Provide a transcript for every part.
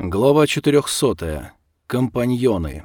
Глава 400. Компаньоны.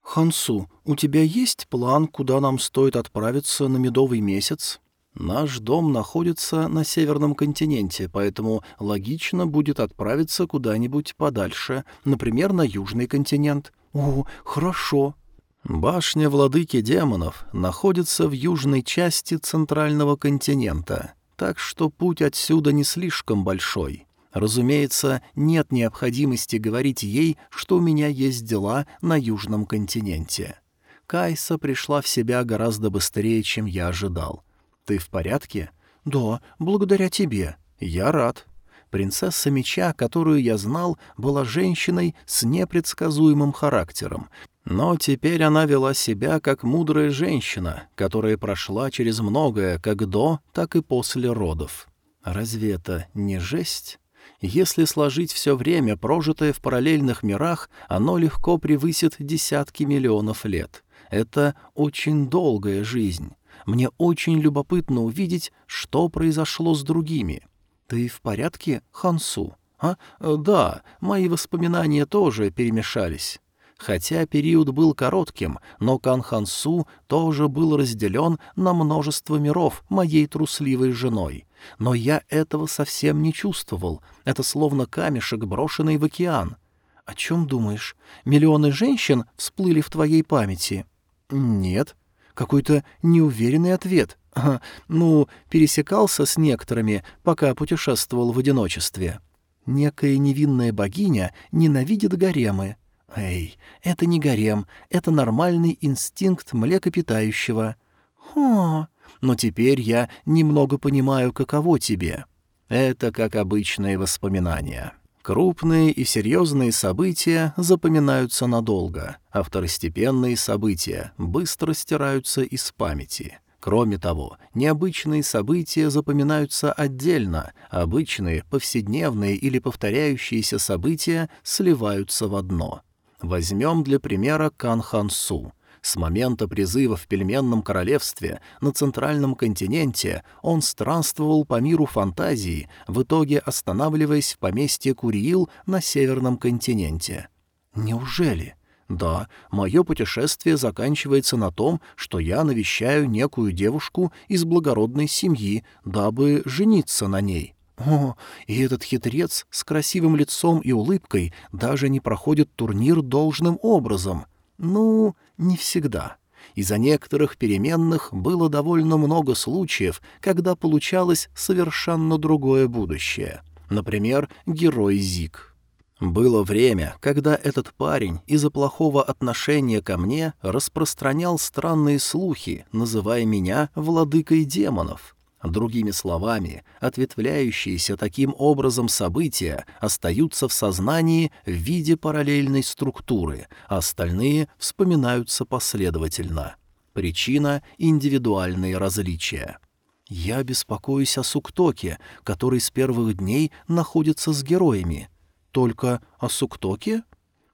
«Хансу, у тебя есть план, куда нам стоит отправиться на медовый месяц?» «Наш дом находится на северном континенте, поэтому логично будет отправиться куда-нибудь подальше, например, на южный континент». «О, хорошо». Башня владыки демонов находится в южной части центрального континента, так что путь отсюда не слишком большой. Разумеется, нет необходимости говорить ей, что у меня есть дела на Южном континенте. Кайса пришла в себя гораздо быстрее, чем я ожидал. «Ты в порядке?» «Да, благодаря тебе. Я рад». Принцесса меча, которую я знал, была женщиной с непредсказуемым характером, но теперь она вела себя как мудрая женщина, которая прошла через многое как до, так и после родов. Разве это не жесть? Если сложить все время, прожитое в параллельных мирах, оно легко превысит десятки миллионов лет. Это очень долгая жизнь. Мне очень любопытно увидеть, что произошло с другими. Ты в порядке, Хансу? А? Да, мои воспоминания тоже перемешались. Хотя период был коротким, но Канхансу тоже был разделен на множество миров моей трусливой женой. Но я этого совсем не чувствовал. Это словно камешек, брошенный в океан. О чем думаешь? Миллионы женщин всплыли в твоей памяти? Нет. Какой-то неуверенный ответ. Ага, ну, пересекался с некоторыми, пока путешествовал в одиночестве. Некая невинная богиня ненавидит гаремы. Эй, это не гарем, это нормальный инстинкт млекопитающего. Хо, но теперь я немного понимаю, каково тебе. Это как обычные воспоминания. Крупные и серьезные события запоминаются надолго, а второстепенные события быстро стираются из памяти. Кроме того, необычные события запоминаются отдельно, обычные, повседневные или повторяющиеся события сливаются в одно. Возьмем для примера Канхансу — с момента призыва в пельменном королевстве на центральном континенте он странствовал по миру фантазии, в итоге останавливаясь в поместье Куриил на северном континенте. Неужели? Да, мое путешествие заканчивается на том, что я навещаю некую девушку из благородной семьи, дабы жениться на ней. О, и этот хитрец с красивым лицом и улыбкой даже не проходит турнир должным образом. Ну, не всегда. Из-за некоторых переменных было довольно много случаев, когда получалось совершенно другое будущее. Например, герой Зик. Было время, когда этот парень из-за плохого отношения ко мне распространял странные слухи, называя меня «владыкой демонов». Другими словами, ответвляющиеся таким образом события остаются в сознании в виде параллельной структуры, а остальные вспоминаются последовательно. Причина — индивидуальные различия. Я беспокоюсь о Суктоке, который с первых дней находится с героями. Только о Суктоке?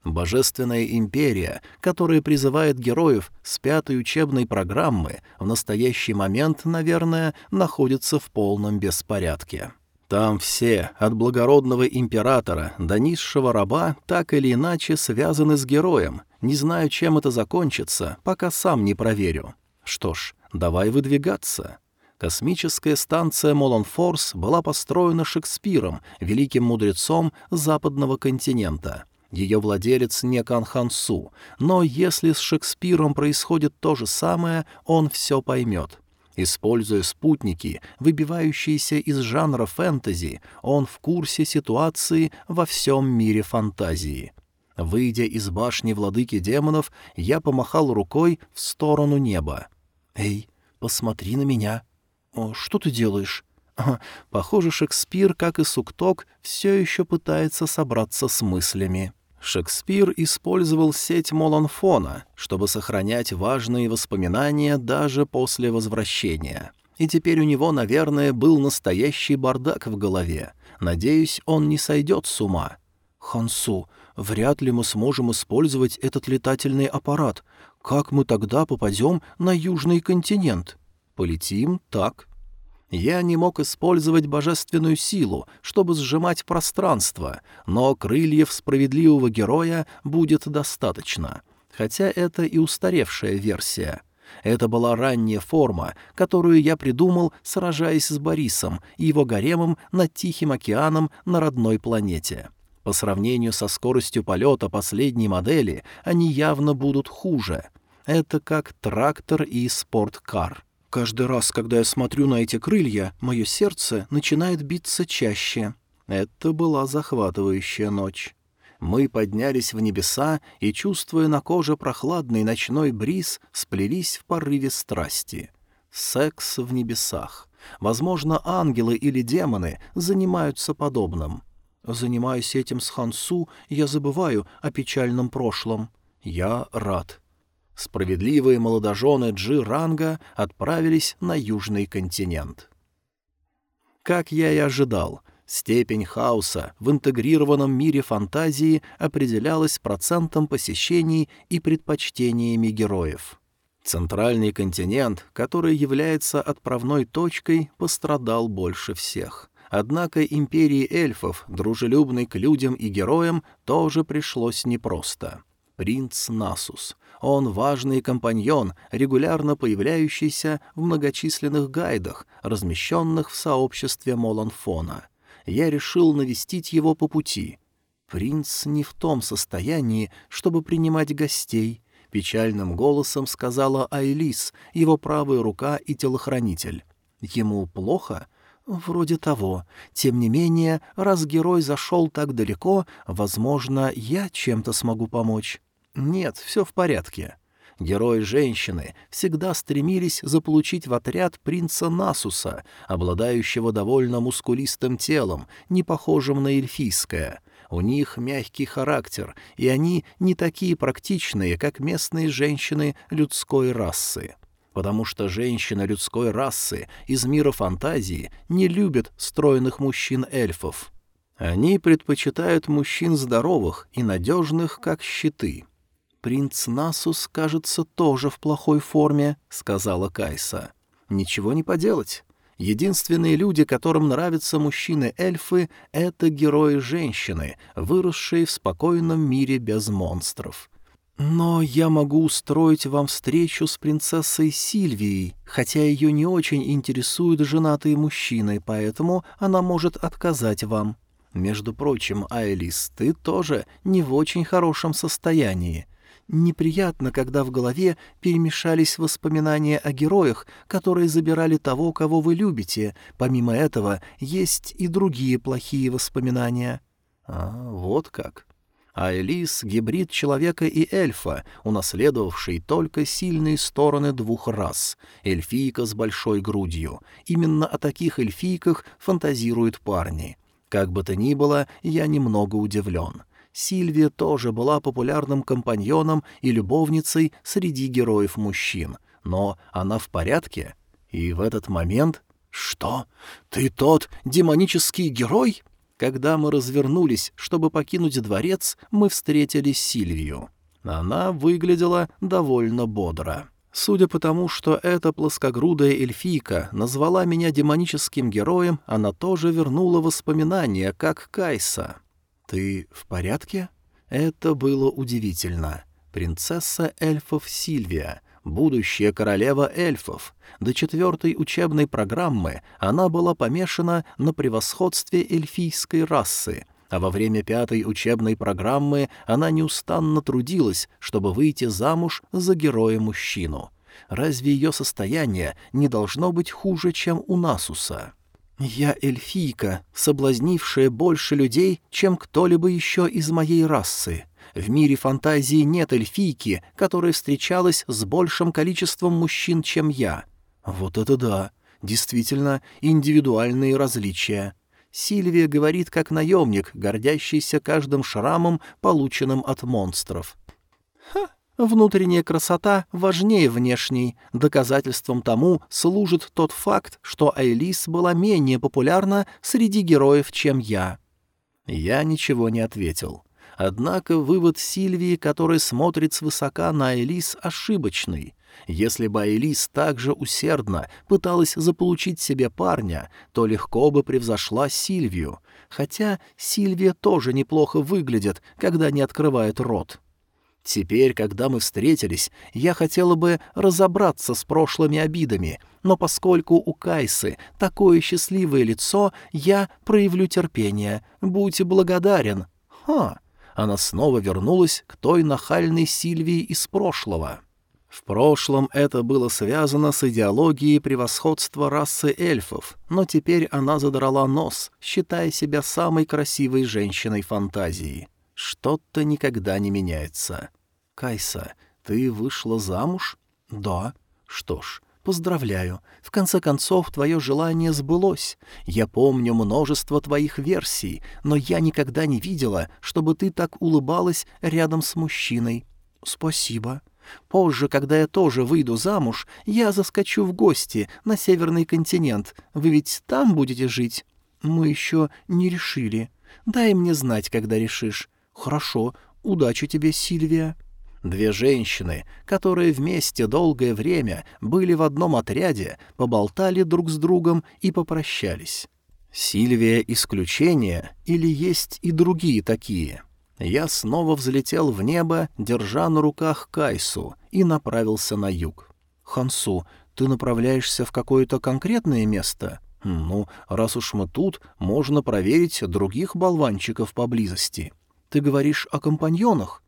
Божественная империя, которая призывает героев с пятой учебной программы, в настоящий момент, наверное, находится в полном беспорядке. Там все, от благородного императора до низшего раба, так или иначе связаны с героем. Не знаю, чем это закончится, пока сам не проверю. Что ж, давай выдвигаться. Космическая станция Молонфорс была построена Шекспиром, великим мудрецом западного континента — ее владелец не Канхансу, но если с Шекспиром происходит то же самое, он все поймет. Используя спутники, выбивающиеся из жанра фэнтези, он в курсе ситуации во всем мире фантазии. Выйдя из башни владыки демонов, я помахал рукой в сторону неба. «Эй, посмотри на меня!» О, «Что ты делаешь?» Похоже, Шекспир, как и Сукток, все еще пытается собраться с мыслями. Шекспир использовал сеть Моланфона, чтобы сохранять важные воспоминания даже после возвращения. И теперь у него, наверное, был настоящий бардак в голове. Надеюсь, он не сойдет с ума. «Хансу, вряд ли мы сможем использовать этот летательный аппарат. Как мы тогда попадем на Южный континент?» «Полетим так», Я не мог использовать божественную силу, чтобы сжимать пространство, но крыльев справедливого героя будет достаточно. Хотя это и устаревшая версия. Это была ранняя форма, которую я придумал, сражаясь с Борисом и его гаремом над Тихим океаном на родной планете. По сравнению со скоростью полета последней модели, они явно будут хуже. Это как трактор и спорткар. Каждый раз, когда я смотрю на эти крылья, мое сердце начинает биться чаще. Это была захватывающая ночь. Мы поднялись в небеса и, чувствуя на коже прохладный ночной бриз, сплелись в порыве страсти. Секс в небесах. Возможно, ангелы или демоны занимаются подобным. Занимаясь этим с Хансу, я забываю о печальном прошлом. Я рад. Справедливые молодожены Джи-ранга отправились на южный континент. Как я и ожидал, степень хаоса в интегрированном мире фантазии определялась процентом посещений и предпочтениями героев. Центральный континент, который является отправной точкой, пострадал больше всех. Однако империи эльфов, дружелюбной к людям и героям, тоже пришлось непросто. Принц Насус. Он важный компаньон, регулярно появляющийся в многочисленных гайдах, размещенных в сообществе Моланфона. Я решил навестить его по пути. Принц не в том состоянии, чтобы принимать гостей, — печальным голосом сказала Айлис, его правая рука и телохранитель. Ему плохо? Вроде того. Тем не менее, раз герой зашел так далеко, возможно, я чем-то смогу помочь. Нет, все в порядке. Герои-женщины всегда стремились заполучить в отряд принца Насуса, обладающего довольно мускулистым телом, не похожим на эльфийское. У них мягкий характер, и они не такие практичные, как местные женщины людской расы. Потому что женщины людской расы из мира фантазии не любят стройных мужчин-эльфов. Они предпочитают мужчин здоровых и надежных, как щиты — «Принц Насус, кажется, тоже в плохой форме», — сказала Кайса. «Ничего не поделать. Единственные люди, которым нравятся мужчины-эльфы, — это герои-женщины, выросшие в спокойном мире без монстров. Но я могу устроить вам встречу с принцессой Сильвией, хотя ее не очень интересуют женатые мужчины, поэтому она может отказать вам. Между прочим, Айлис, ты тоже не в очень хорошем состоянии. Неприятно, когда в голове перемешались воспоминания о героях, которые забирали того, кого вы любите. Помимо этого, есть и другие плохие воспоминания. А, вот как. А Элис — гибрид человека и эльфа, унаследовавший только сильные стороны двух рас. Эльфийка с большой грудью. Именно о таких эльфийках фантазируют парни. Как бы то ни было, я немного удивлен. Сильвия тоже была популярным компаньоном и любовницей среди героев-мужчин. Но она в порядке? И в этот момент... «Что? Ты тот демонический герой?» Когда мы развернулись, чтобы покинуть дворец, мы встретили Сильвию. Она выглядела довольно бодро. Судя по тому, что эта плоскогрудая эльфийка назвала меня демоническим героем, она тоже вернула воспоминания, как Кайса. «Ты в порядке?» Это было удивительно. Принцесса эльфов Сильвия, будущая королева эльфов. До четвертой учебной программы она была помешана на превосходстве эльфийской расы, а во время пятой учебной программы она неустанно трудилась, чтобы выйти замуж за героя-мужчину. Разве ее состояние не должно быть хуже, чем у Насуса?» «Я эльфийка, соблазнившая больше людей, чем кто-либо еще из моей расы. В мире фантазии нет эльфийки, которая встречалась с большим количеством мужчин, чем я. Вот это да! Действительно, индивидуальные различия». Сильвия говорит как наемник, гордящийся каждым шрамом, полученным от монстров. «Ха, Внутренняя красота важнее внешней. Доказательством тому служит тот факт, что Айлис была менее популярна среди героев, чем я. Я ничего не ответил. Однако вывод Сильвии, который смотрит свысока на Айлис, ошибочный. Если бы Айлис также усердно пыталась заполучить себе парня, то легко бы превзошла Сильвию, хотя Сильвия тоже неплохо выглядит, когда не открывает рот. Теперь, когда мы встретились, я хотела бы разобраться с прошлыми обидами, но поскольку у Кайсы такое счастливое лицо, я проявлю терпение. Будь благодарен. Ха! Она снова вернулась к той нахальной Сильвии из прошлого. В прошлом это было связано с идеологией превосходства расы эльфов, но теперь она задрала нос, считая себя самой красивой женщиной фантазии. Что-то никогда не меняется. «Кайса, ты вышла замуж?» «Да». «Что ж, поздравляю. В конце концов, твое желание сбылось. Я помню множество твоих версий, но я никогда не видела, чтобы ты так улыбалась рядом с мужчиной». «Спасибо». Позже, когда я тоже выйду замуж, я заскочу в гости на Северный континент. Вы ведь там будете жить? Мы еще не решили. Дай мне знать, когда решишь. Хорошо. Удачи тебе, Сильвия. Две женщины, которые вместе долгое время были в одном отряде, поболтали друг с другом и попрощались. Сильвия — исключение или есть и другие такие? Я снова взлетел в небо, держа на руках Кайсу, и направился на юг. «Хансу, ты направляешься в какое-то конкретное место?» «Ну, раз уж мы тут, можно проверить других болванчиков поблизости. Ты говоришь о компаньонах?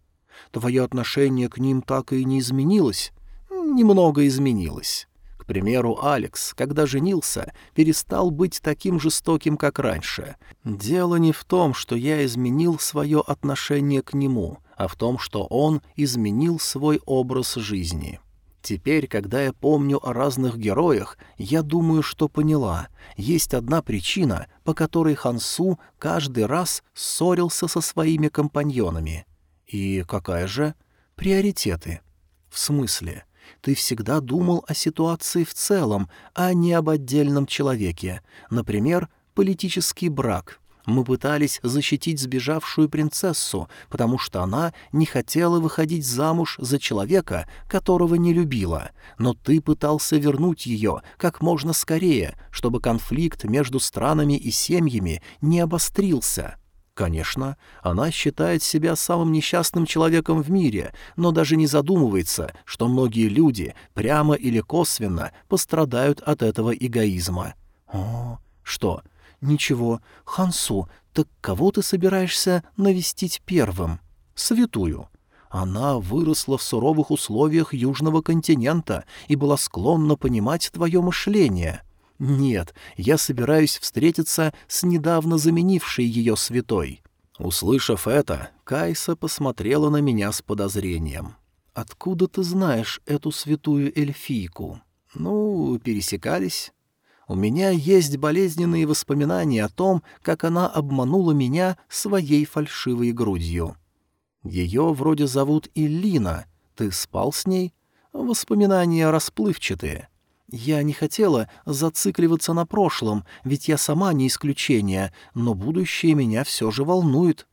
Твое отношение к ним так и не изменилось?» «Немного изменилось. К примеру, Алекс, когда женился, перестал быть таким жестоким, как раньше. Дело не в том, что я изменил свое отношение к нему, а в том, что он изменил свой образ жизни. Теперь, когда я помню о разных героях, я думаю, что поняла. Есть одна причина, по которой Хансу каждый раз ссорился со своими компаньонами. И какая же? Приоритеты. В смысле? Ты всегда думал о ситуации в целом, а не об отдельном человеке. Например, политический брак. Мы пытались защитить сбежавшую принцессу, потому что она не хотела выходить замуж за человека, которого не любила. Но ты пытался вернуть ее как можно скорее, чтобы конфликт между странами и семьями не обострился. Конечно, она считает себя самым несчастным человеком в мире, но даже не задумывается, что многие люди прямо или косвенно пострадают от этого эгоизма. О, что? Ничего, Хансу, так кого ты собираешься навестить первым? Святую. Она выросла в суровых условиях Южного континента и была склонна понимать твое мышление. — «Нет, я собираюсь встретиться с недавно заменившей ее святой». Услышав это, Кайса посмотрела на меня с подозрением. «Откуда ты знаешь эту святую эльфийку?» «Ну, пересекались». У меня есть болезненные воспоминания о том, как она обманула меня своей фальшивой грудью. Ее вроде зовут Иллина. Ты спал с ней? Воспоминания расплывчатые. Я не хотела зацикливаться на прошлом, ведь я сама не исключение, но будущее меня все же волнует.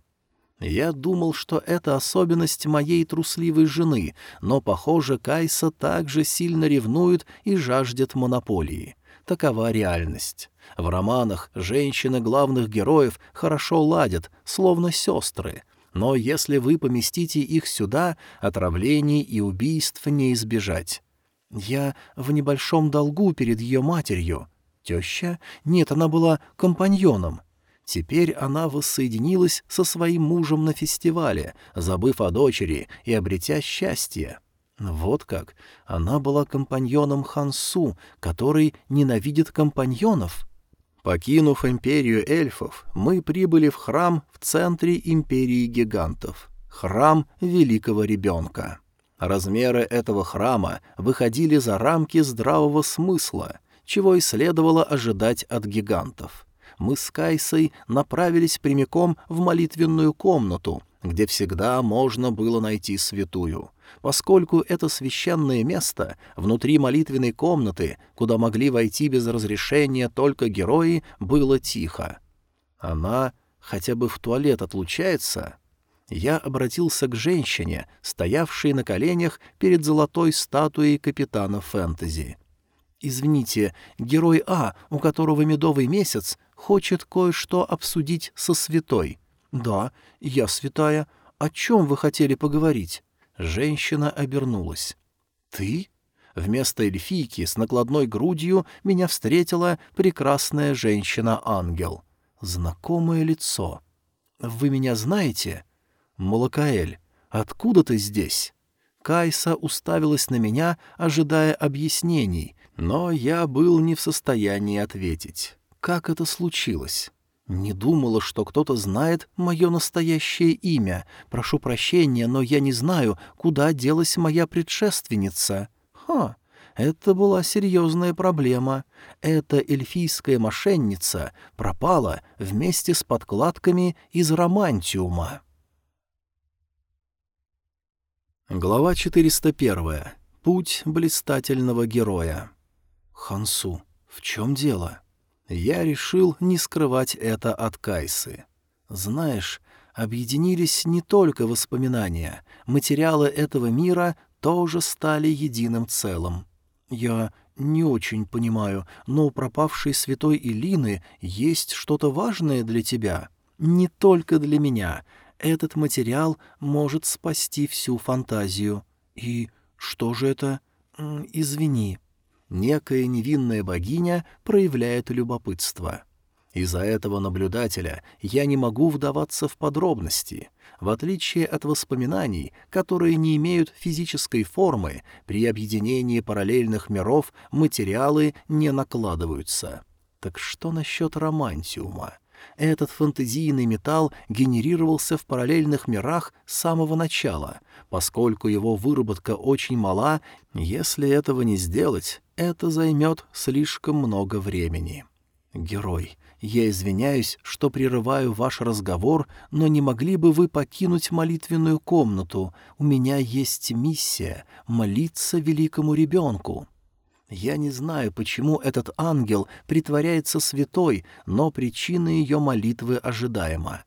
Я думал, что это особенность моей трусливой жены, но, похоже, Кайса также сильно ревнует и жаждет монополии. Такова реальность. В романах женщины главных героев хорошо ладят, словно сестры, но если вы поместите их сюда, отравлений и убийств не избежать. Я в небольшом долгу перед ее матерью. Теща? Нет, она была компаньоном. Теперь она воссоединилась со своим мужем на фестивале, забыв о дочери и обретя счастье. Вот как. Она была компаньоном Хансу, который ненавидит компаньонов. Покинув империю эльфов, мы прибыли в храм в центре империи гигантов. Храм великого ребенка. Размеры этого храма выходили за рамки здравого смысла, чего и следовало ожидать от гигантов. Мы с Кайсой направились прямиком в молитвенную комнату, где всегда можно было найти святую. Поскольку это священное место внутри молитвенной комнаты, куда могли войти без разрешения только герои, было тихо. Она хотя бы в туалет отлучается? Я обратился к женщине, стоявшей на коленях перед золотой статуей капитана фэнтези. «Извините, герой А, у которого медовый месяц, хочет кое-что обсудить со святой». «Да, я святая. О чем вы хотели поговорить?» Женщина обернулась. «Ты?» Вместо эльфийки с накладной грудью меня встретила прекрасная женщина-ангел. Знакомое лицо. «Вы меня знаете?» «Малакаэль, откуда ты здесь?» Кайса уставилась на меня, ожидая объяснений, но я был не в состоянии ответить. Как это случилось? Не думала, что кто-то знает мое настоящее имя. Прошу прощения, но я не знаю, куда делась моя предшественница. Ха, это была серьезная проблема. Эта эльфийская мошенница пропала вместе с подкладками из романтиума. Глава 401. Путь блистательного героя. Хансу, в чем дело? Я решил не скрывать это от Кайсы. Знаешь, объединились не только воспоминания, материалы этого мира тоже стали единым целым. Я не очень понимаю, но у пропавшей святой Илины есть что-то важное для тебя. Не только для меня. Этот материал может спасти всю фантазию. И что же это? Извини некая невинная богиня проявляет любопытство. Из-за этого наблюдателя я не могу вдаваться в подробности. В отличие от воспоминаний, которые не имеют физической формы, при объединении параллельных миров материалы не накладываются. Так что насчет романтиума? Этот фэнтезийный металл генерировался в параллельных мирах с самого начала. Поскольку его выработка очень мала, если этого не сделать, это займет слишком много времени. Герой, я извиняюсь, что прерываю ваш разговор, но не могли бы вы покинуть молитвенную комнату? У меня есть миссия — молиться великому ребенку. Я не знаю, почему этот ангел притворяется святой, но причина ее молитвы ожидаема.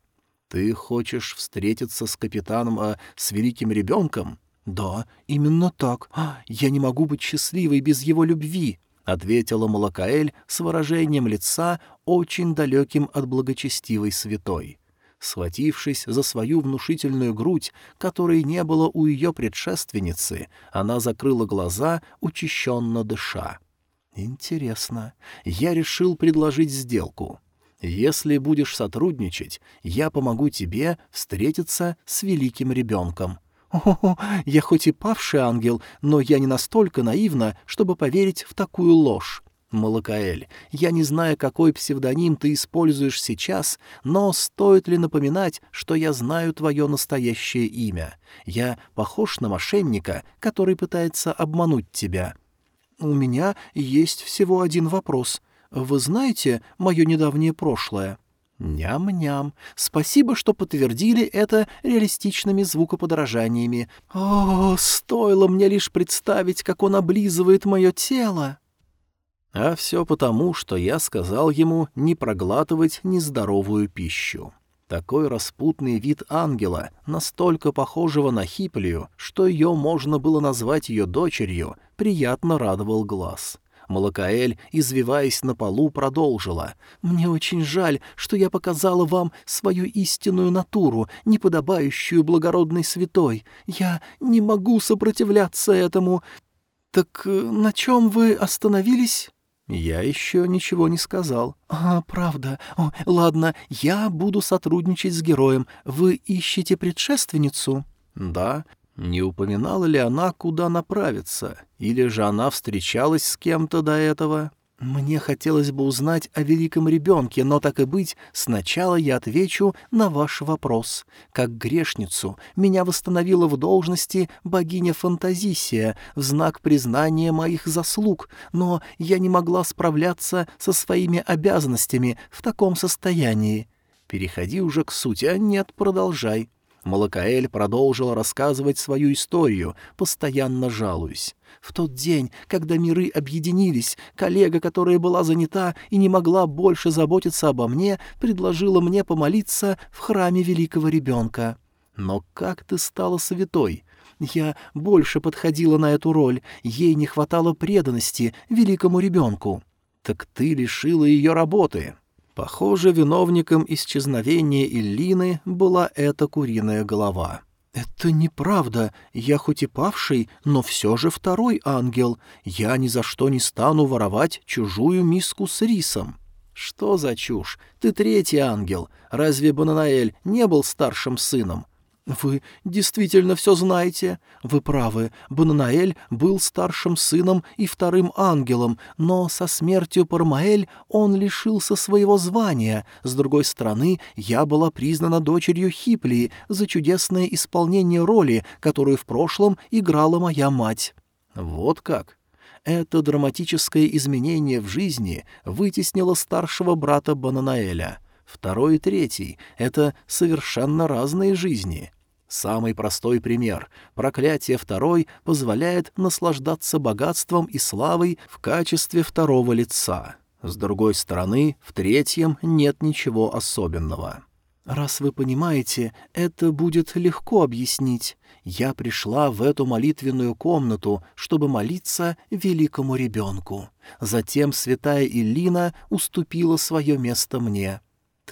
Ты хочешь встретиться с капитаном, а с великим ребенком? Да, именно так. А, я не могу быть счастливой без его любви, ответила Малакаэль с выражением лица, очень далеким от благочестивой святой. Схватившись за свою внушительную грудь, которой не было у ее предшественницы, она закрыла глаза, учащенно дыша. «Интересно. Я решил предложить сделку. Если будешь сотрудничать, я помогу тебе встретиться с великим ребенком». «О, я хоть и павший ангел, но я не настолько наивна, чтобы поверить в такую ложь. Малакаэль, я не знаю, какой псевдоним ты используешь сейчас, но стоит ли напоминать, что я знаю твое настоящее имя? Я похож на мошенника, который пытается обмануть тебя. У меня есть всего один вопрос. Вы знаете мое недавнее прошлое? Ням-ням. Спасибо, что подтвердили это реалистичными звукоподражаниями. О, стоило мне лишь представить, как он облизывает мое тело. А все потому, что я сказал ему не проглатывать нездоровую пищу. Такой распутный вид ангела, настолько похожего на Хиплию, что ее можно было назвать ее дочерью, приятно радовал глаз. Малакаэль, извиваясь на полу, продолжила. «Мне очень жаль, что я показала вам свою истинную натуру, неподобающую благородной святой. Я не могу сопротивляться этому. Так э, на чем вы остановились?» Я еще ничего не сказал. А, правда. О, ладно, я буду сотрудничать с героем. Вы ищете предшественницу? Да. Не упоминала ли она, куда направиться? Или же она встречалась с кем-то до этого? Мне хотелось бы узнать о великом ребенке, но так и быть, сначала я отвечу на ваш вопрос. Как грешницу меня восстановила в должности богиня Фантазисия в знак признания моих заслуг, но я не могла справляться со своими обязанностями в таком состоянии. Переходи уже к сути, а нет, продолжай. Малакаэль продолжила рассказывать свою историю, постоянно жалуясь. В тот день, когда миры объединились, коллега, которая была занята и не могла больше заботиться обо мне, предложила мне помолиться в храме великого ребенка. Но как ты стала святой? Я больше подходила на эту роль, ей не хватало преданности великому ребенку. Так ты лишила ее работы. Похоже, виновником исчезновения Иллины была эта куриная голова. «Это неправда. Я хоть и павший, но все же второй ангел. Я ни за что не стану воровать чужую миску с рисом». «Что за чушь? Ты третий ангел. Разве Бананаэль не был старшим сыном? «Вы действительно все знаете. Вы правы. Бананаэль был старшим сыном и вторым ангелом, но со смертью Пармаэль он лишился своего звания. С другой стороны, я была признана дочерью Хиплии за чудесное исполнение роли, которую в прошлом играла моя мать». «Вот как?» Это драматическое изменение в жизни вытеснило старшего брата Бананаэля — Второй и третий — это совершенно разные жизни. Самый простой пример. Проклятие второй позволяет наслаждаться богатством и славой в качестве второго лица. С другой стороны, в третьем нет ничего особенного. «Раз вы понимаете, это будет легко объяснить. Я пришла в эту молитвенную комнату, чтобы молиться великому ребенку. Затем святая Иллина уступила свое место мне.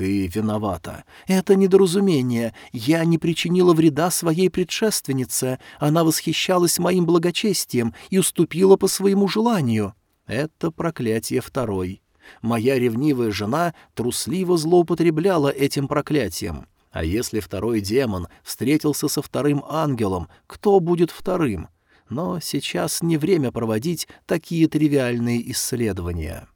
«Ты виновата. Это недоразумение. Я не причинила вреда своей предшественнице. Она восхищалась моим благочестием и уступила по своему желанию. Это проклятие второй. Моя ревнивая жена трусливо злоупотребляла этим проклятием. А если второй демон встретился со вторым ангелом, кто будет вторым? Но сейчас не время проводить такие тривиальные исследования».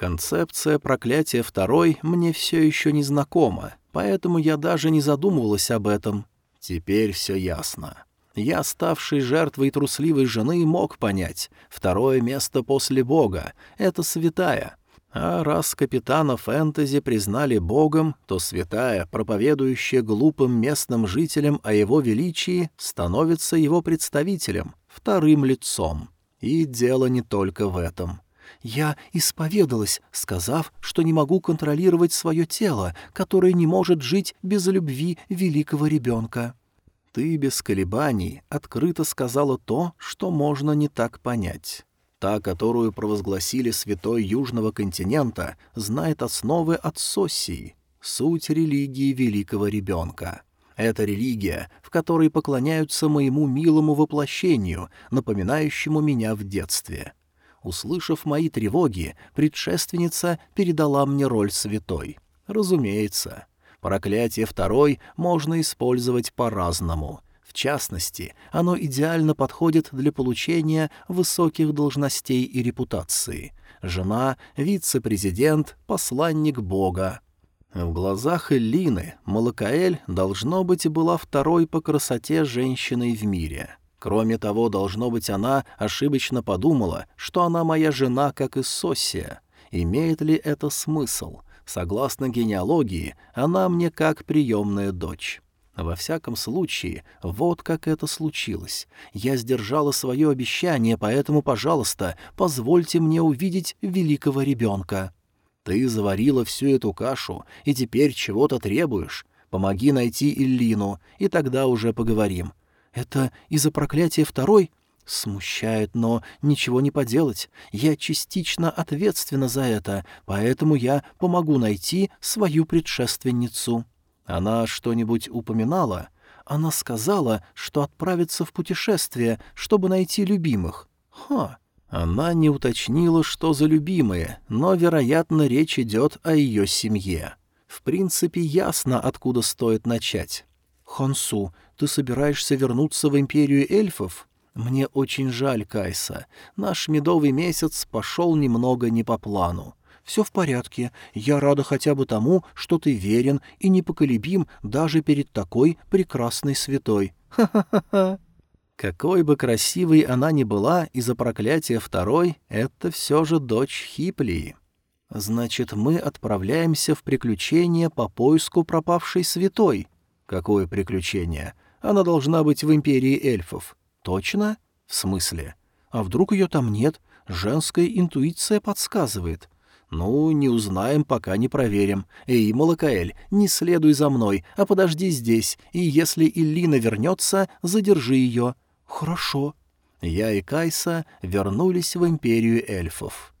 Концепция проклятия второй мне все еще не знакома, поэтому я даже не задумывалась об этом. Теперь все ясно. Я, ставший жертвой трусливой жены, мог понять. Второе место после Бога — это святая. А раз капитана фэнтези признали Богом, то святая, проповедующая глупым местным жителям о его величии, становится его представителем, вторым лицом. И дело не только в этом. Я исповедалась, сказав, что не могу контролировать свое тело, которое не может жить без любви великого ребенка. Ты без колебаний открыто сказала то, что можно не так понять. Та, которую провозгласили святой Южного континента, знает основы от Соссии, суть религии великого ребенка. Это религия, в которой поклоняются моему милому воплощению, напоминающему меня в детстве. Услышав мои тревоги, предшественница передала мне роль святой. Разумеется, проклятие второй можно использовать по-разному. В частности, оно идеально подходит для получения высоких должностей и репутации. Жена, вице-президент, посланник Бога. В глазах Эллины Малакаэль, должно быть, была второй по красоте женщиной в мире — Кроме того, должно быть, она ошибочно подумала, что она моя жена, как и Соссия. Имеет ли это смысл? Согласно генеалогии, она мне как приемная дочь. Во всяком случае, вот как это случилось. Я сдержала свое обещание, поэтому, пожалуйста, позвольте мне увидеть великого ребенка. Ты заварила всю эту кашу и теперь чего-то требуешь. Помоги найти Иллину, и тогда уже поговорим. Это из-за проклятия второй? Смущает, но ничего не поделать. Я частично ответственна за это, поэтому я помогу найти свою предшественницу. Она что-нибудь упоминала? Она сказала, что отправится в путешествие, чтобы найти любимых. Ха! Она не уточнила, что за любимые, но, вероятно, речь идет о ее семье. В принципе, ясно, откуда стоит начать. «Хонсу, ты собираешься вернуться в империю эльфов? Мне очень жаль, Кайса. Наш медовый месяц пошел немного не по плану. Все в порядке. Я рада хотя бы тому, что ты верен и непоколебим даже перед такой прекрасной святой. Ха-ха-ха-ха!» Какой бы красивой она ни была из-за проклятия второй, это все же дочь Хиплии. Значит, мы отправляемся в приключение по поиску пропавшей святой. Какое приключение? Она должна быть в империи эльфов. Точно? В смысле? А вдруг ее там нет? Женская интуиция подсказывает. «Ну, не узнаем, пока не проверим. Эй, Малакаэль, не следуй за мной, а подожди здесь, и если Иллина вернется, задержи ее». «Хорошо». Я и Кайса вернулись в империю эльфов.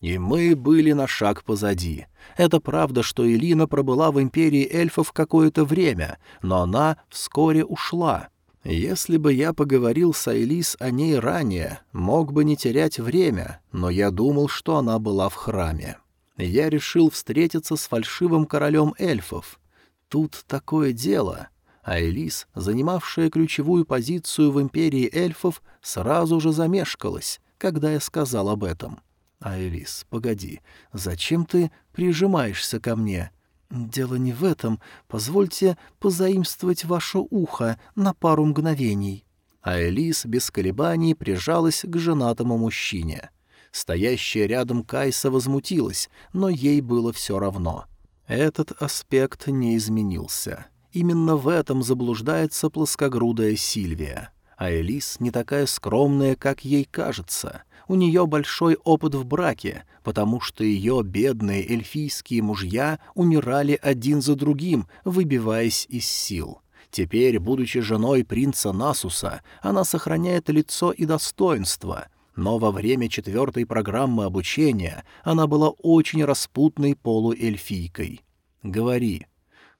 И мы были на шаг позади. Это правда, что Элина пробыла в империи эльфов какое-то время, но она вскоре ушла. Если бы я поговорил с Айлис о ней ранее, мог бы не терять время, но я думал, что она была в храме. Я решил встретиться с фальшивым королем эльфов. Тут такое дело. Айлис, занимавшая ключевую позицию в империи эльфов, сразу же замешкалась, когда я сказал об этом. «Айлис, погоди, зачем ты прижимаешься ко мне?» «Дело не в этом. Позвольте позаимствовать ваше ухо на пару мгновений». А Элис без колебаний прижалась к женатому мужчине. Стоящая рядом Кайса возмутилась, но ей было все равно. Этот аспект не изменился. Именно в этом заблуждается плоскогрудая Сильвия. А не такая скромная, как ей кажется. У нее большой опыт в браке, потому что ее бедные эльфийские мужья умирали один за другим, выбиваясь из сил. Теперь, будучи женой принца Насуса, она сохраняет лицо и достоинство, но во время четвертой программы обучения она была очень распутной полуэльфийкой. Говори.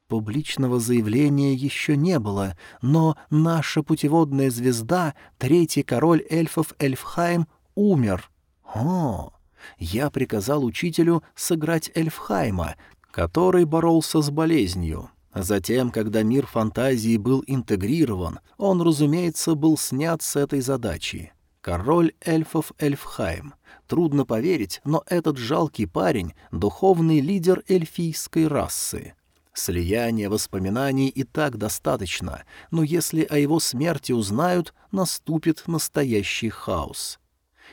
Публичного заявления еще не было, но наша путеводная звезда, третий король эльфов Эльфхайм, умер. О, я приказал учителю сыграть Эльфхайма, который боролся с болезнью. Затем, когда мир фантазии был интегрирован, он, разумеется, был снят с этой задачи. Король эльфов Эльфхайм. Трудно поверить, но этот жалкий парень — духовный лидер эльфийской расы. Слияние воспоминаний и так достаточно, но если о его смерти узнают, наступит настоящий хаос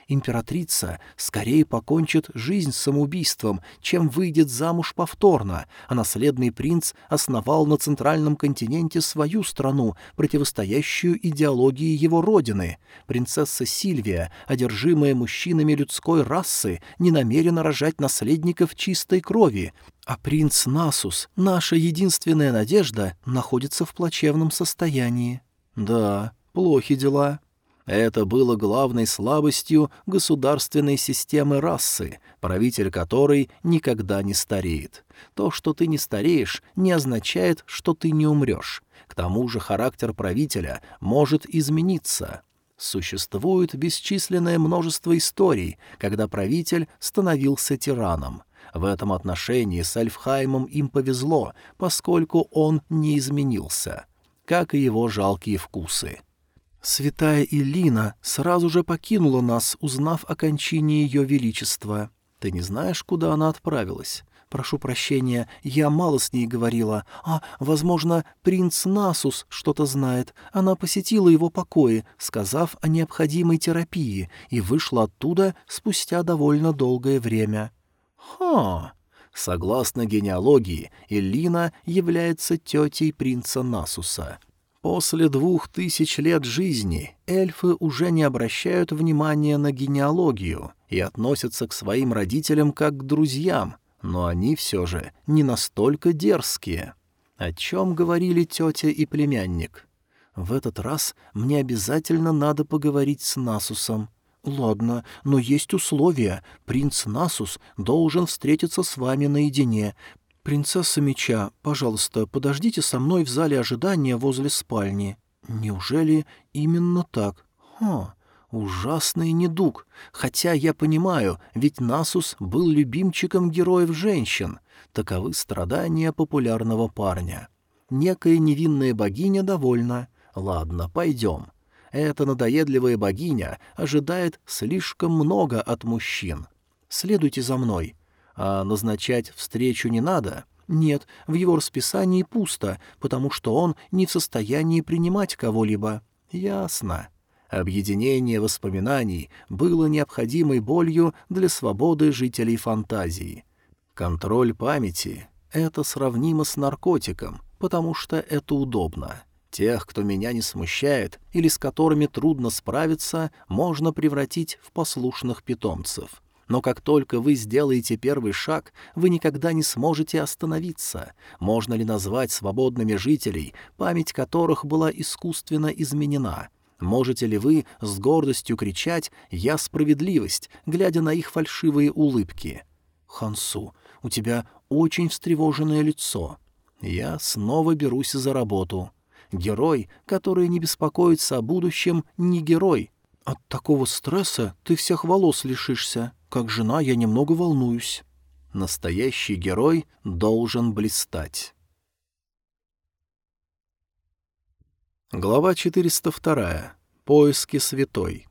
императрица скорее покончит жизнь самоубийством, чем выйдет замуж повторно, а наследный принц основал на центральном континенте свою страну, противостоящую идеологии его родины. Принцесса Сильвия, одержимая мужчинами людской расы, не намерена рожать наследников чистой крови, а принц Насус, наша единственная надежда, находится в плачевном состоянии. Да, плохи дела. Это было главной слабостью государственной системы расы, правитель которой никогда не стареет. То, что ты не стареешь, не означает, что ты не умрешь. К тому же характер правителя может измениться. Существует бесчисленное множество историй, когда правитель становился тираном. В этом отношении с Альфхаймом им повезло, поскольку он не изменился, как и его жалкие вкусы. Святая Илина сразу же покинула нас, узнав о кончине ее величества. Ты не знаешь, куда она отправилась? Прошу прощения, я мало с ней говорила. А, возможно, принц Насус что-то знает. Она посетила его покои, сказав о необходимой терапии, и вышла оттуда спустя довольно долгое время. Ха! Согласно генеалогии, Элина является тетей принца Насуса. После двух тысяч лет жизни эльфы уже не обращают внимания на генеалогию и относятся к своим родителям как к друзьям, но они все же не настолько дерзкие. О чем говорили тетя и племянник? В этот раз мне обязательно надо поговорить с Насусом. «Ладно, но есть условия. Принц Насус должен встретиться с вами наедине. «Принцесса меча, пожалуйста, подождите со мной в зале ожидания возле спальни». «Неужели именно так?» «Ха, ужасный недуг. Хотя я понимаю, ведь Насус был любимчиком героев-женщин. Таковы страдания популярного парня. Некая невинная богиня довольна. Ладно, пойдем. Эта надоедливая богиня ожидает слишком много от мужчин. Следуйте за мной. А назначать встречу не надо? Нет, в его расписании пусто, потому что он не в состоянии принимать кого-либо. Ясно. Объединение воспоминаний было необходимой болью для свободы жителей фантазии. Контроль памяти — это сравнимо с наркотиком, потому что это удобно. Тех, кто меня не смущает или с которыми трудно справиться, можно превратить в послушных питомцев — Но как только вы сделаете первый шаг, вы никогда не сможете остановиться. Можно ли назвать свободными жителей, память которых была искусственно изменена? Можете ли вы с гордостью кричать «Я справедливость», глядя на их фальшивые улыбки? Хансу, у тебя очень встревоженное лицо. Я снова берусь за работу. Герой, который не беспокоится о будущем, не герой. От такого стресса ты всех волос лишишься. Как жена я немного волнуюсь. Настоящий герой должен блистать. Глава 402. Поиски святой.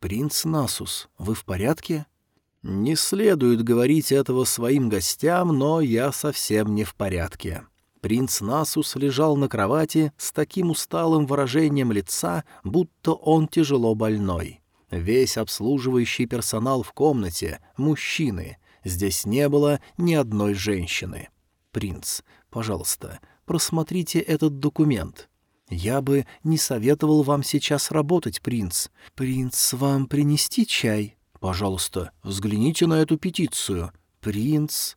«Принц Насус, вы в порядке?» «Не следует говорить этого своим гостям, но я совсем не в порядке». Принц Насус лежал на кровати с таким усталым выражением лица, будто он тяжело больной. Весь обслуживающий персонал в комнате — мужчины. Здесь не было ни одной женщины. «Принц, пожалуйста, просмотрите этот документ». «Я бы не советовал вам сейчас работать, принц. Принц, вам принести чай?» «Пожалуйста, взгляните на эту петицию. Принц...»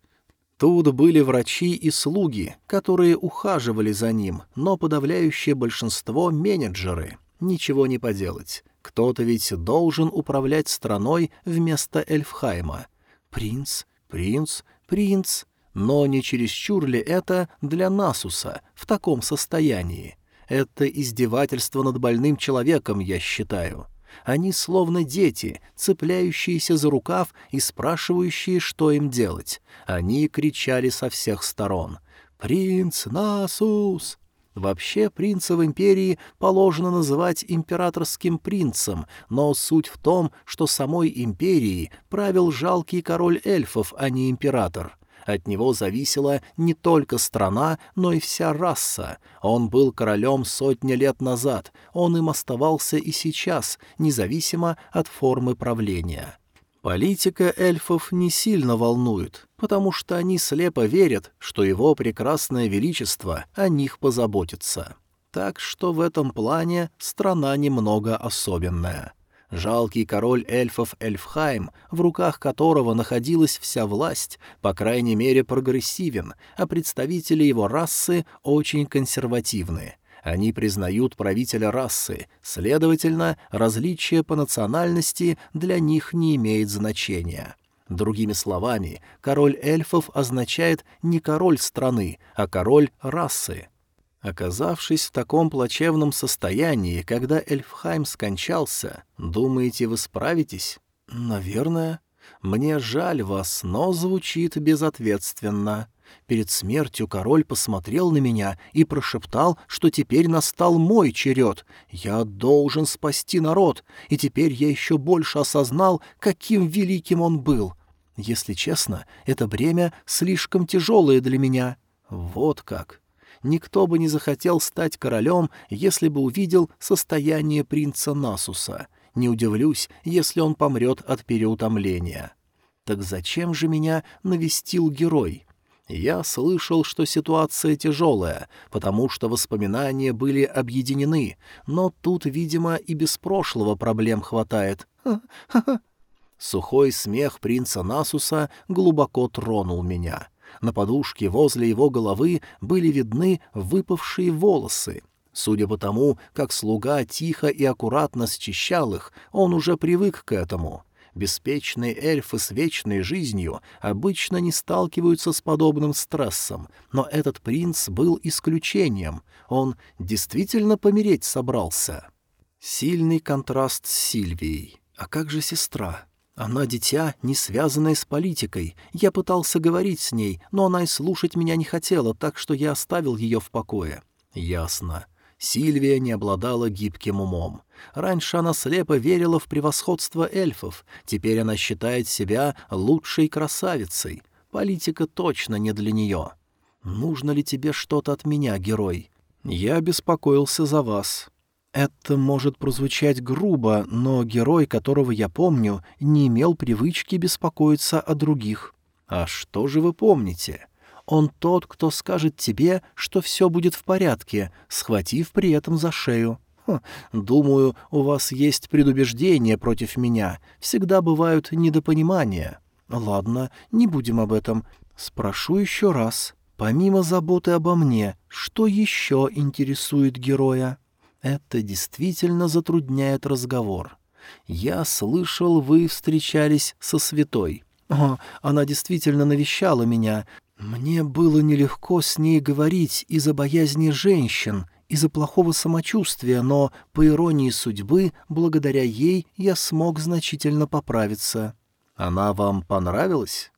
Тут были врачи и слуги, которые ухаживали за ним, но подавляющее большинство — менеджеры. Ничего не поделать. Кто-то ведь должен управлять страной вместо Эльфхайма. Принц, принц, принц. Но не чересчур ли это для Насуса в таком состоянии? Это издевательство над больным человеком, я считаю. Они словно дети, цепляющиеся за рукав и спрашивающие, что им делать. Они кричали со всех сторон. «Принц Насус! Вообще принца в империи положено называть императорским принцем, но суть в том, что самой империей правил жалкий король эльфов, а не император. От него зависела не только страна, но и вся раса. Он был королем сотни лет назад, он им оставался и сейчас, независимо от формы правления. Политика эльфов не сильно волнует, потому что они слепо верят, что его прекрасное величество о них позаботится. Так что в этом плане страна немного особенная. Жалкий король эльфов Эльфхайм, в руках которого находилась вся власть, по крайней мере прогрессивен, а представители его расы очень консервативны. Они признают правителя расы, следовательно, различие по национальности для них не имеет значения. Другими словами, король эльфов означает не король страны, а король расы. Оказавшись в таком плачевном состоянии, когда Эльфхайм скончался, думаете, вы справитесь? Наверное. Мне жаль вас, но звучит безответственно. Перед смертью король посмотрел на меня и прошептал, что теперь настал мой черед. Я должен спасти народ, и теперь я еще больше осознал, каким великим он был. Если честно, это бремя слишком тяжелое для меня. Вот как. Никто бы не захотел стать королем, если бы увидел состояние принца Насуса. Не удивлюсь, если он помрет от переутомления. Так зачем же меня навестил герой? Я слышал, что ситуация тяжелая, потому что воспоминания были объединены, но тут, видимо, и без прошлого проблем хватает. Сухой смех принца Насуса глубоко тронул меня. На подушке возле его головы были видны выпавшие волосы. Судя по тому, как слуга тихо и аккуратно счищал их, он уже привык к этому. Беспечные эльфы с вечной жизнью обычно не сталкиваются с подобным стрессом, но этот принц был исключением. Он действительно помереть собрался. Сильный контраст с Сильвией. А как же сестра? Она дитя, не связанное с политикой. Я пытался говорить с ней, но она и слушать меня не хотела, так что я оставил ее в покое. Ясно. Сильвия не обладала гибким умом. Раньше она слепо верила в превосходство эльфов, теперь она считает себя лучшей красавицей. Политика точно не для нее. Нужно ли тебе что-то от меня, герой? Я беспокоился за вас. Это может прозвучать грубо, но герой, которого я помню, не имел привычки беспокоиться о других. А что же вы помните? Он тот, кто скажет тебе, что все будет в порядке, схватив при этом за шею. Хм, думаю, у вас есть предубеждение против меня. Всегда бывают недопонимания. Ладно, не будем об этом. Спрошу еще раз. Помимо заботы обо мне, что еще интересует героя? Это действительно затрудняет разговор. Я слышал, вы встречались со святой. О, она действительно навещала меня. Мне было нелегко с ней говорить из-за боязни женщин, из-за плохого самочувствия, но, по иронии судьбы, благодаря ей я смог значительно поправиться. Она вам понравилась?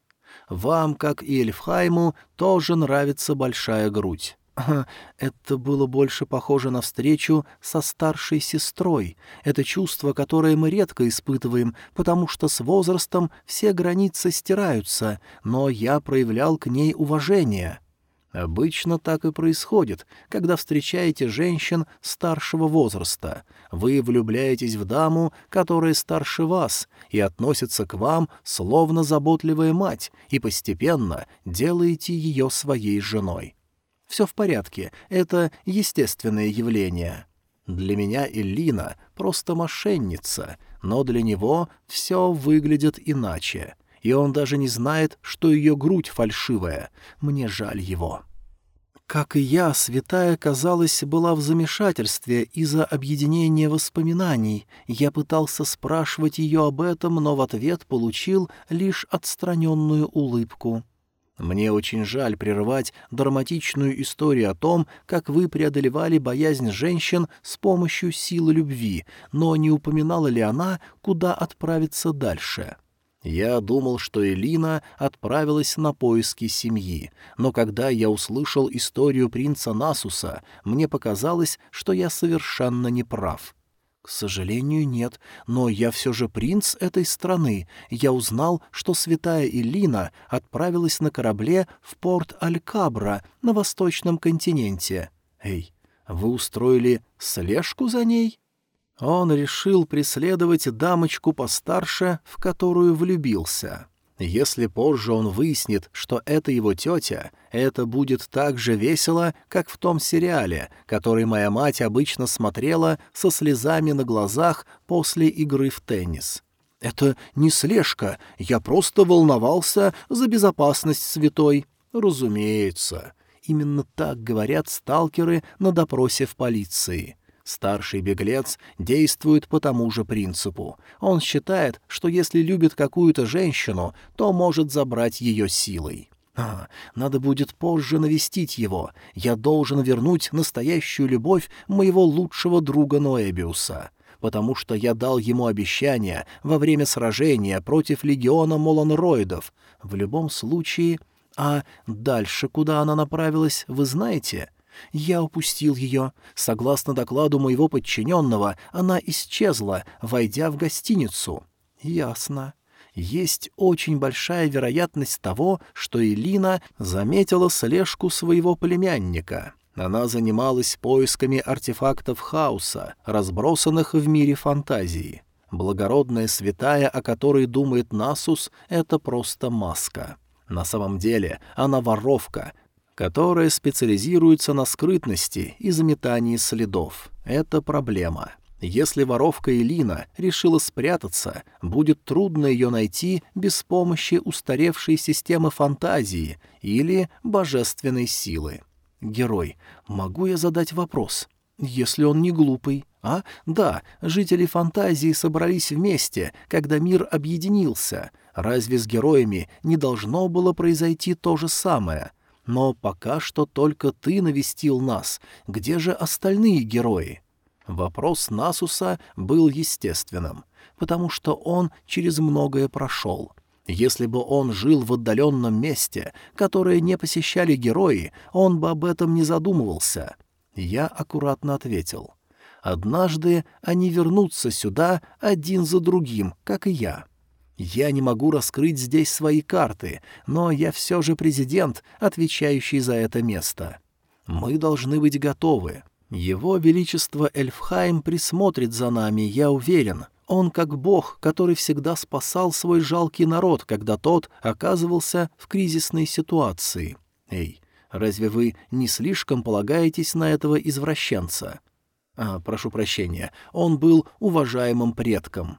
Вам, как и Эльфхайму, тоже нравится большая грудь. Это было больше похоже на встречу со старшей сестрой. Это чувство, которое мы редко испытываем, потому что с возрастом все границы стираются, но я проявлял к ней уважение. Обычно так и происходит, когда встречаете женщин старшего возраста. Вы влюбляетесь в даму, которая старше вас, и относится к вам словно заботливая мать, и постепенно делаете ее своей женой. Все в порядке, это естественное явление. Для меня Эллина просто мошенница, но для него все выглядит иначе и он даже не знает, что ее грудь фальшивая. Мне жаль его. Как и я, святая, казалось, была в замешательстве из-за объединения воспоминаний. Я пытался спрашивать ее об этом, но в ответ получил лишь отстраненную улыбку. Мне очень жаль прерывать драматичную историю о том, как вы преодолевали боязнь женщин с помощью силы любви, но не упоминала ли она, куда отправиться дальше?» Я думал, что Элина отправилась на поиски семьи, но когда я услышал историю принца Насуса, мне показалось, что я совершенно не прав. К сожалению, нет, но я все же принц этой страны. Я узнал, что святая Элина отправилась на корабле в порт Алькабра на восточном континенте. Эй, вы устроили слежку за ней? Он решил преследовать дамочку постарше, в которую влюбился. Если позже он выяснит, что это его тетя, это будет так же весело, как в том сериале, который моя мать обычно смотрела со слезами на глазах после игры в теннис. Это не слежка, я просто волновался за безопасность святой. Разумеется. Именно так говорят сталкеры на допросе в полиции. Старший беглец действует по тому же принципу. Он считает, что если любит какую-то женщину, то может забрать ее силой. А, надо будет позже навестить его. Я должен вернуть настоящую любовь моего лучшего друга Ноэбиуса, потому что я дал ему обещание во время сражения против легиона Молонроидов. В любом случае... А дальше куда она направилась, вы знаете?» Я упустил ее. Согласно докладу моего подчиненного, она исчезла, войдя в гостиницу. Ясно. Есть очень большая вероятность того, что Элина заметила слежку своего племянника. Она занималась поисками артефактов хаоса, разбросанных в мире фантазии. Благородная святая, о которой думает Насус, — это просто маска. На самом деле она воровка, которая специализируется на скрытности и заметании следов. Это проблема. Если воровка Элина решила спрятаться, будет трудно ее найти без помощи устаревшей системы фантазии или божественной силы. Герой, могу я задать вопрос? Если он не глупый. А? Да, жители фантазии собрались вместе, когда мир объединился. Разве с героями не должно было произойти то же самое — но пока что только ты навестил нас. Где же остальные герои?» Вопрос Насуса был естественным, потому что он через многое прошел. Если бы он жил в отдаленном месте, которое не посещали герои, он бы об этом не задумывался. Я аккуратно ответил. «Однажды они вернутся сюда один за другим, как и я». Я не могу раскрыть здесь свои карты, но я все же президент, отвечающий за это место. Мы должны быть готовы. Его Величество Эльфхайм присмотрит за нами, я уверен. Он как бог, который всегда спасал свой жалкий народ, когда тот оказывался в кризисной ситуации. Эй, разве вы не слишком полагаетесь на этого извращенца? А, прошу прощения, он был уважаемым предком.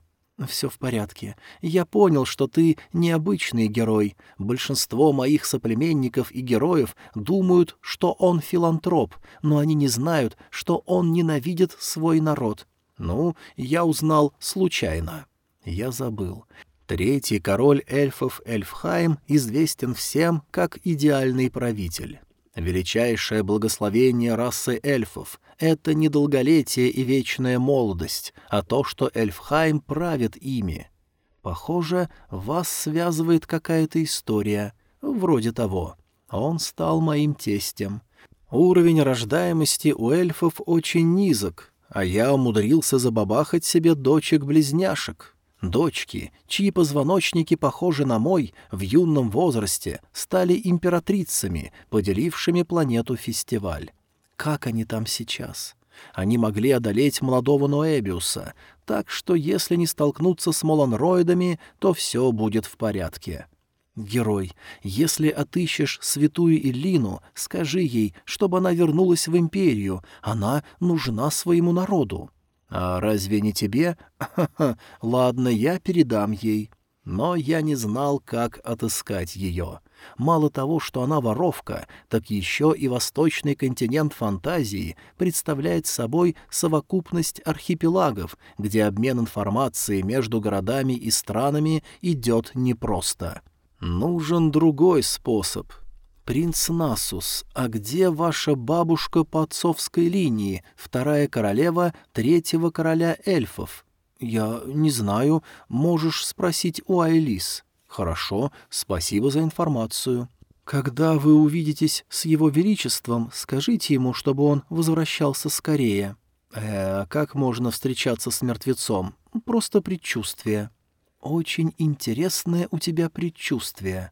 «Все в порядке. Я понял, что ты необычный герой. Большинство моих соплеменников и героев думают, что он филантроп, но они не знают, что он ненавидит свой народ. Ну, я узнал случайно. Я забыл. Третий король эльфов Эльфхайм известен всем как идеальный правитель. Величайшее благословение расы эльфов — это не долголетие и вечная молодость, а то, что Эльфхайм правит ими. Похоже, вас связывает какая-то история, вроде того. Он стал моим тестем. Уровень рождаемости у эльфов очень низок, а я умудрился забабахать себе дочек-близняшек. Дочки, чьи позвоночники похожи на мой, в юном возрасте стали императрицами, поделившими планету фестиваль. Как они там сейчас? Они могли одолеть молодого Ноэбиуса, так что если не столкнуться с моланроидами, то все будет в порядке. Герой, если отыщешь святую Илину, скажи ей, чтобы она вернулась в империю, она нужна своему народу. «А разве не тебе? Ладно, я передам ей». Но я не знал, как отыскать ее. Мало того, что она воровка, так еще и восточный континент фантазии представляет собой совокупность архипелагов, где обмен информацией между городами и странами идет непросто. Нужен другой способ — «Принц Насус, а где ваша бабушка по отцовской линии, вторая королева третьего короля эльфов?» «Я не знаю. Можешь спросить у Айлис». «Хорошо, спасибо за информацию». «Когда вы увидитесь с его величеством, скажите ему, чтобы он возвращался скорее». «Э, как можно встречаться с мертвецом? Просто предчувствие». «Очень интересное у тебя предчувствие».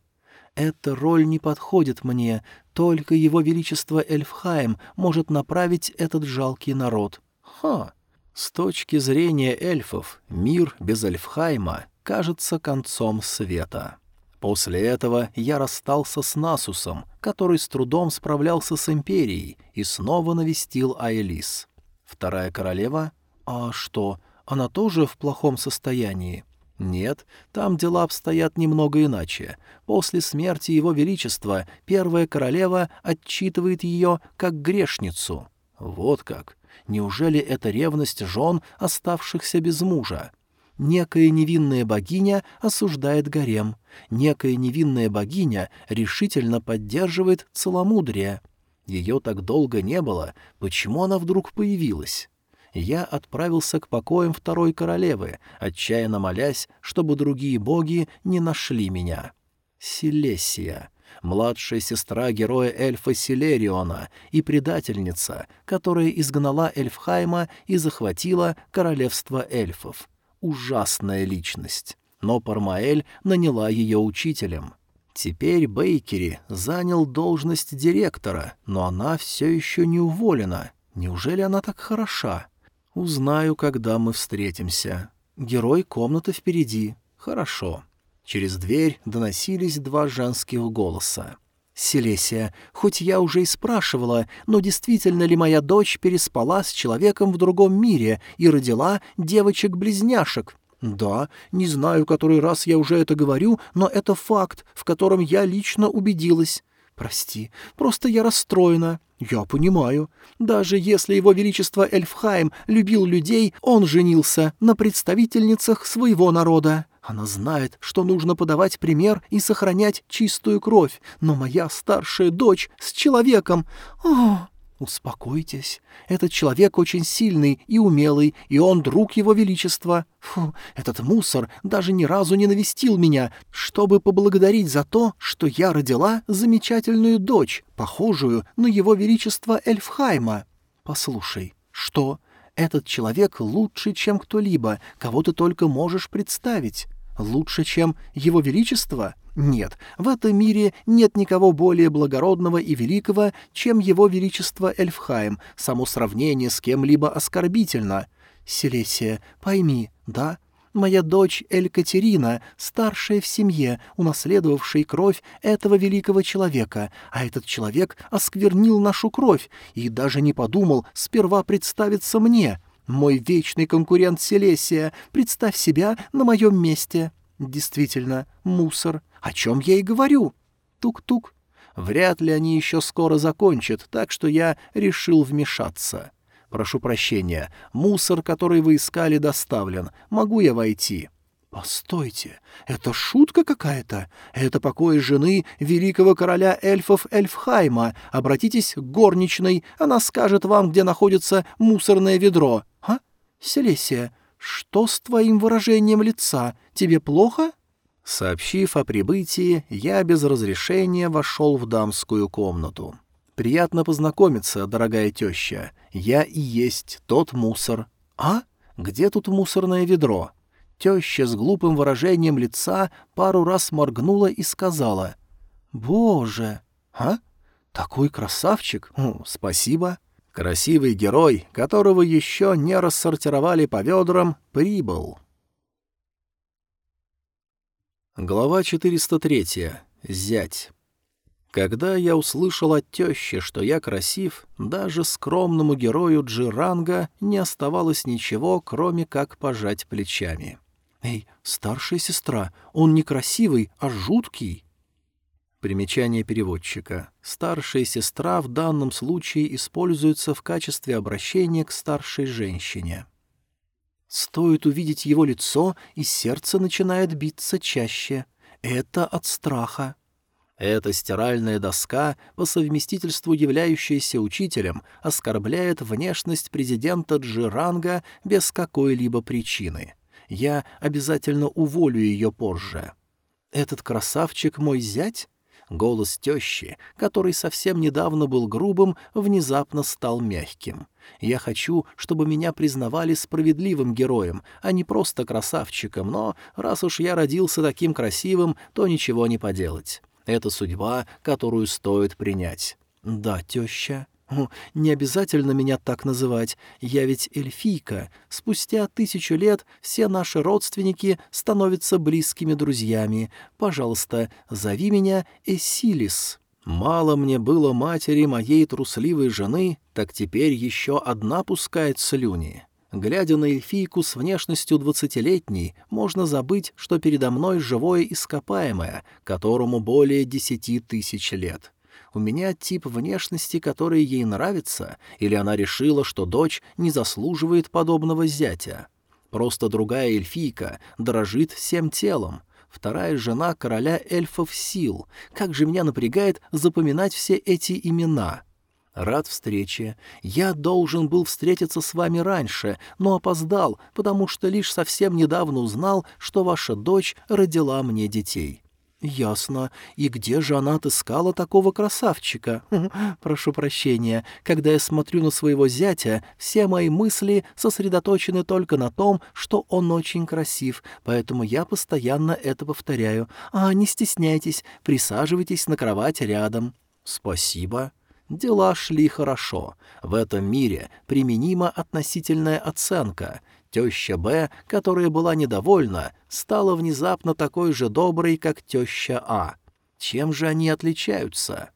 Эта роль не подходит мне, только его величество Эльфхайм может направить этот жалкий народ. Ха! С точки зрения эльфов, мир без Эльфхайма кажется концом света. После этого я расстался с Насусом, который с трудом справлялся с Империей, и снова навестил Айлис. Вторая королева? А что, она тоже в плохом состоянии? Нет, там дела обстоят немного иначе. После смерти Его Величества первая королева отчитывает ее как грешницу. Вот как. Неужели это ревность жен, оставшихся без мужа? Некая невинная богиня осуждает гарем. Некая невинная богиня решительно поддерживает целомудрие. Ее так долго не было, почему она вдруг появилась? Я отправился к покоям второй королевы, отчаянно молясь, чтобы другие боги не нашли меня. Селесия, младшая сестра героя эльфа Селериона и предательница, которая изгнала Эльфхайма и захватила королевство эльфов. Ужасная личность. Но Пармаэль наняла ее учителем. Теперь Бейкери занял должность директора, но она все еще не уволена. Неужели она так хороша? Узнаю, когда мы встретимся. Герой комнаты впереди. Хорошо. Через дверь доносились два женских голоса. «Селесия, хоть я уже и спрашивала, но действительно ли моя дочь переспала с человеком в другом мире и родила девочек-близняшек?» «Да, не знаю, который раз я уже это говорю, но это факт, в котором я лично убедилась. Прости, просто я расстроена. Я понимаю. Даже если его величество Эльфхайм любил людей, он женился на представительницах своего народа. Она знает, что нужно подавать пример и сохранять чистую кровь, но моя старшая дочь с человеком... О, «Успокойтесь. Этот человек очень сильный и умелый, и он друг его величества. Фу, этот мусор даже ни разу не навестил меня, чтобы поблагодарить за то, что я родила замечательную дочь, похожую на его величество Эльфхайма. Послушай, что? Этот человек лучше, чем кто-либо, кого ты только можешь представить. Лучше, чем его величество?» Нет, в этом мире нет никого более благородного и великого, чем его величество Эльфхайм, само сравнение с кем-либо оскорбительно. Селесия, пойми, да? моя дочь Эль-Катерина, старшая в семье, унаследовавшая кровь этого великого человека, а этот человек осквернил нашу кровь и даже не подумал сперва представиться мне. Мой вечный конкурент Селесия, представь себя на моем месте. Действительно, мусор. О чем я и говорю? Тук-тук. Вряд ли они еще скоро закончат, так что я решил вмешаться. Прошу прощения, мусор, который вы искали, доставлен. Могу я войти?» «Постойте, это шутка какая-то? Это покой жены великого короля эльфов Эльфхайма. Обратитесь к горничной, она скажет вам, где находится мусорное ведро. Селесия, что с твоим выражением лица? Тебе плохо?» Сообщив о прибытии, я без разрешения вошел в дамскую комнату. «Приятно познакомиться, дорогая теща. Я и есть тот мусор». «А? Где тут мусорное ведро?» Теща с глупым выражением лица пару раз моргнула и сказала. «Боже! А? Такой красавчик! О, спасибо!» Красивый герой, которого еще не рассортировали по ведрам, прибыл. Глава 403. Зять. Когда я услышал от тещи, что я красив, даже скромному герою Джиранга не оставалось ничего, кроме как пожать плечами. «Эй, старшая сестра, он не красивый, а жуткий!» Примечание переводчика. Старшая сестра в данном случае используется в качестве обращения к старшей женщине. Стоит увидеть его лицо, и сердце начинает биться чаще. Это от страха. Эта стиральная доска, по совместительству являющаяся учителем, оскорбляет внешность президента Джиранга без какой-либо причины. Я обязательно уволю ее позже. Этот красавчик мой зять? Голос тещи, который совсем недавно был грубым, внезапно стал мягким. Я хочу, чтобы меня признавали справедливым героем, а не просто красавчиком, но раз уж я родился таким красивым, то ничего не поделать. Это судьба, которую стоит принять. Да, теща. Не обязательно меня так называть. Я ведь эльфийка. Спустя тысячу лет все наши родственники становятся близкими друзьями. Пожалуйста, зови меня Эсилис. Мало мне было матери моей трусливой жены, так теперь еще одна пускает слюни. Глядя на эльфийку с внешностью двадцатилетней, можно забыть, что передо мной живое ископаемое, которому более десяти тысяч лет. У меня тип внешности, который ей нравится, или она решила, что дочь не заслуживает подобного зятя. Просто другая эльфийка дорожит всем телом. Вторая жена короля эльфов сил. Как же меня напрягает запоминать все эти имена. «Рад встрече. Я должен был встретиться с вами раньше, но опоздал, потому что лишь совсем недавно узнал, что ваша дочь родила мне детей». «Ясно. И где же она отыскала такого красавчика? Прошу прощения. Когда я смотрю на своего зятя, все мои мысли сосредоточены только на том, что он очень красив, поэтому я постоянно это повторяю. А, не стесняйтесь, присаживайтесь на кровать рядом». «Спасибо». Дела шли хорошо. В этом мире применима относительная оценка. Теща Б, которая была недовольна, стала внезапно такой же доброй, как теща А. Чем же они отличаются?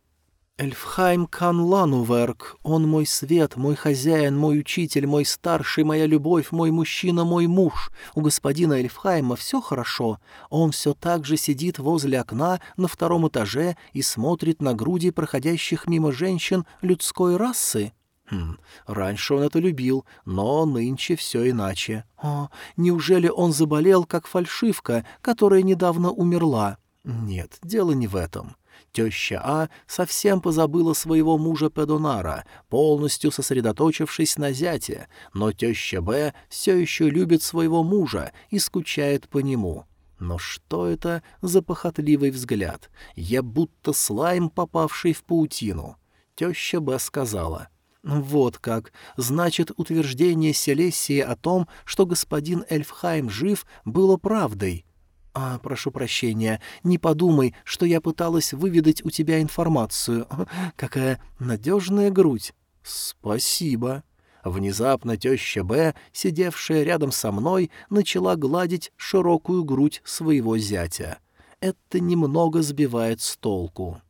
Эльфхайм Канлануверк, он мой свет, мой хозяин, мой учитель, мой старший, моя любовь, мой мужчина, мой муж. У господина Эльфхайма все хорошо. Он все так же сидит возле окна на втором этаже и смотрит на груди проходящих мимо женщин людской расы. Хм, раньше он это любил, но нынче все иначе. О, неужели он заболел, как фальшивка, которая недавно умерла? Нет, дело не в этом. Теща А совсем позабыла своего мужа Педонара, полностью сосредоточившись на зяте, но теща Б все еще любит своего мужа и скучает по нему. Но что это за похотливый взгляд? Я будто слайм, попавший в паутину. Теща Б сказала — вот как. Значит, утверждение Селесии о том, что господин Эльфхайм жив, было правдой. «А, прошу прощения, не подумай, что я пыталась выведать у тебя информацию. Какая надежная грудь!» «Спасибо!» Внезапно теща Б, сидевшая рядом со мной, начала гладить широкую грудь своего зятя. Это немного сбивает с толку.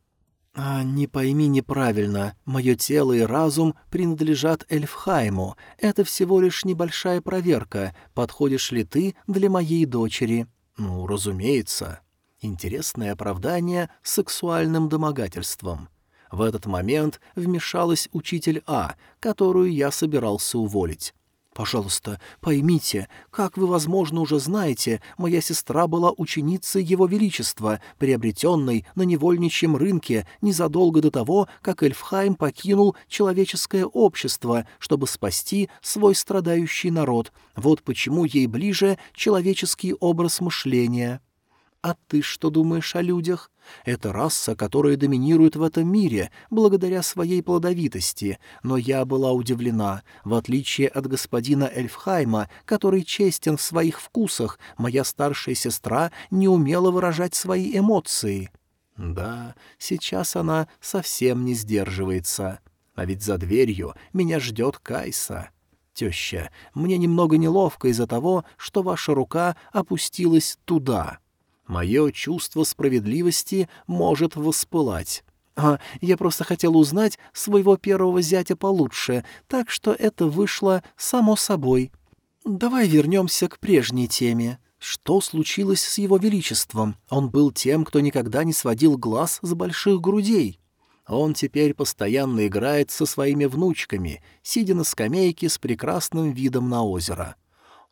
«А, не пойми неправильно, мое тело и разум принадлежат Эльфхайму. Это всего лишь небольшая проверка, подходишь ли ты для моей дочери». «Ну, разумеется». Интересное оправдание сексуальным домогательством. В этот момент вмешалась учитель А, которую я собирался уволить. «Пожалуйста, поймите, как вы, возможно, уже знаете, моя сестра была ученицей Его Величества, приобретенной на невольничьем рынке незадолго до того, как Эльфхайм покинул человеческое общество, чтобы спасти свой страдающий народ. Вот почему ей ближе человеческий образ мышления». «А ты что думаешь о людях? Это раса, которая доминирует в этом мире, благодаря своей плодовитости. Но я была удивлена. В отличие от господина Эльфхайма, который честен в своих вкусах, моя старшая сестра не умела выражать свои эмоции». «Да, сейчас она совсем не сдерживается. А ведь за дверью меня ждет Кайса». «Теща, мне немного неловко из-за того, что ваша рука опустилась туда». Мое чувство справедливости может воспылать. А я просто хотел узнать своего первого зятя получше, так что это вышло само собой. Давай вернемся к прежней теме. Что случилось с его величеством? Он был тем, кто никогда не сводил глаз с больших грудей. Он теперь постоянно играет со своими внучками, сидя на скамейке с прекрасным видом на озеро.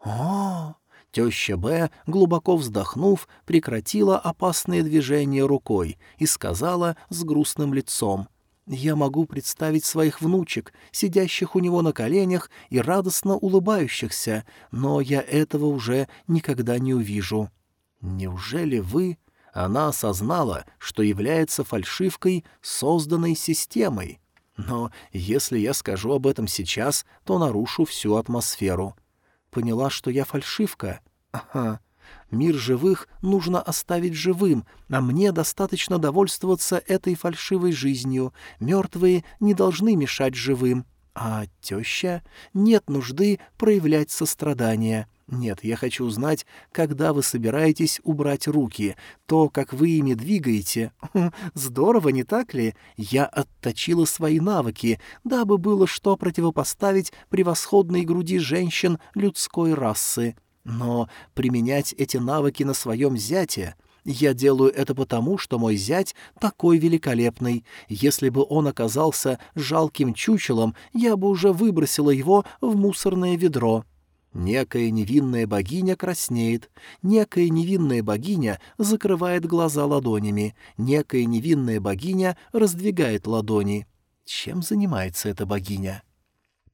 О, Теща Б, глубоко вздохнув, прекратила опасные движения рукой и сказала с грустным лицом, «Я могу представить своих внучек, сидящих у него на коленях и радостно улыбающихся, но я этого уже никогда не увижу». «Неужели вы...» Она осознала, что является фальшивкой, созданной системой. Но если я скажу об этом сейчас, то нарушу всю атмосферу. Поняла, что я фальшивка? Ага. Мир живых нужно оставить живым, а мне достаточно довольствоваться этой фальшивой жизнью. Мертвые не должны мешать живым. А теща? Нет нужды проявлять сострадание. Нет, я хочу узнать, когда вы собираетесь убрать руки. То, как вы ими двигаете. Здорово, не так ли? Я отточила свои навыки, дабы было что противопоставить превосходной груди женщин людской расы. Но применять эти навыки на своем зяте... Я делаю это потому, что мой зять такой великолепный. Если бы он оказался жалким чучелом, я бы уже выбросила его в мусорное ведро. Некая невинная богиня краснеет, некая невинная богиня закрывает глаза ладонями, некая невинная богиня раздвигает ладони. Чем занимается эта богиня?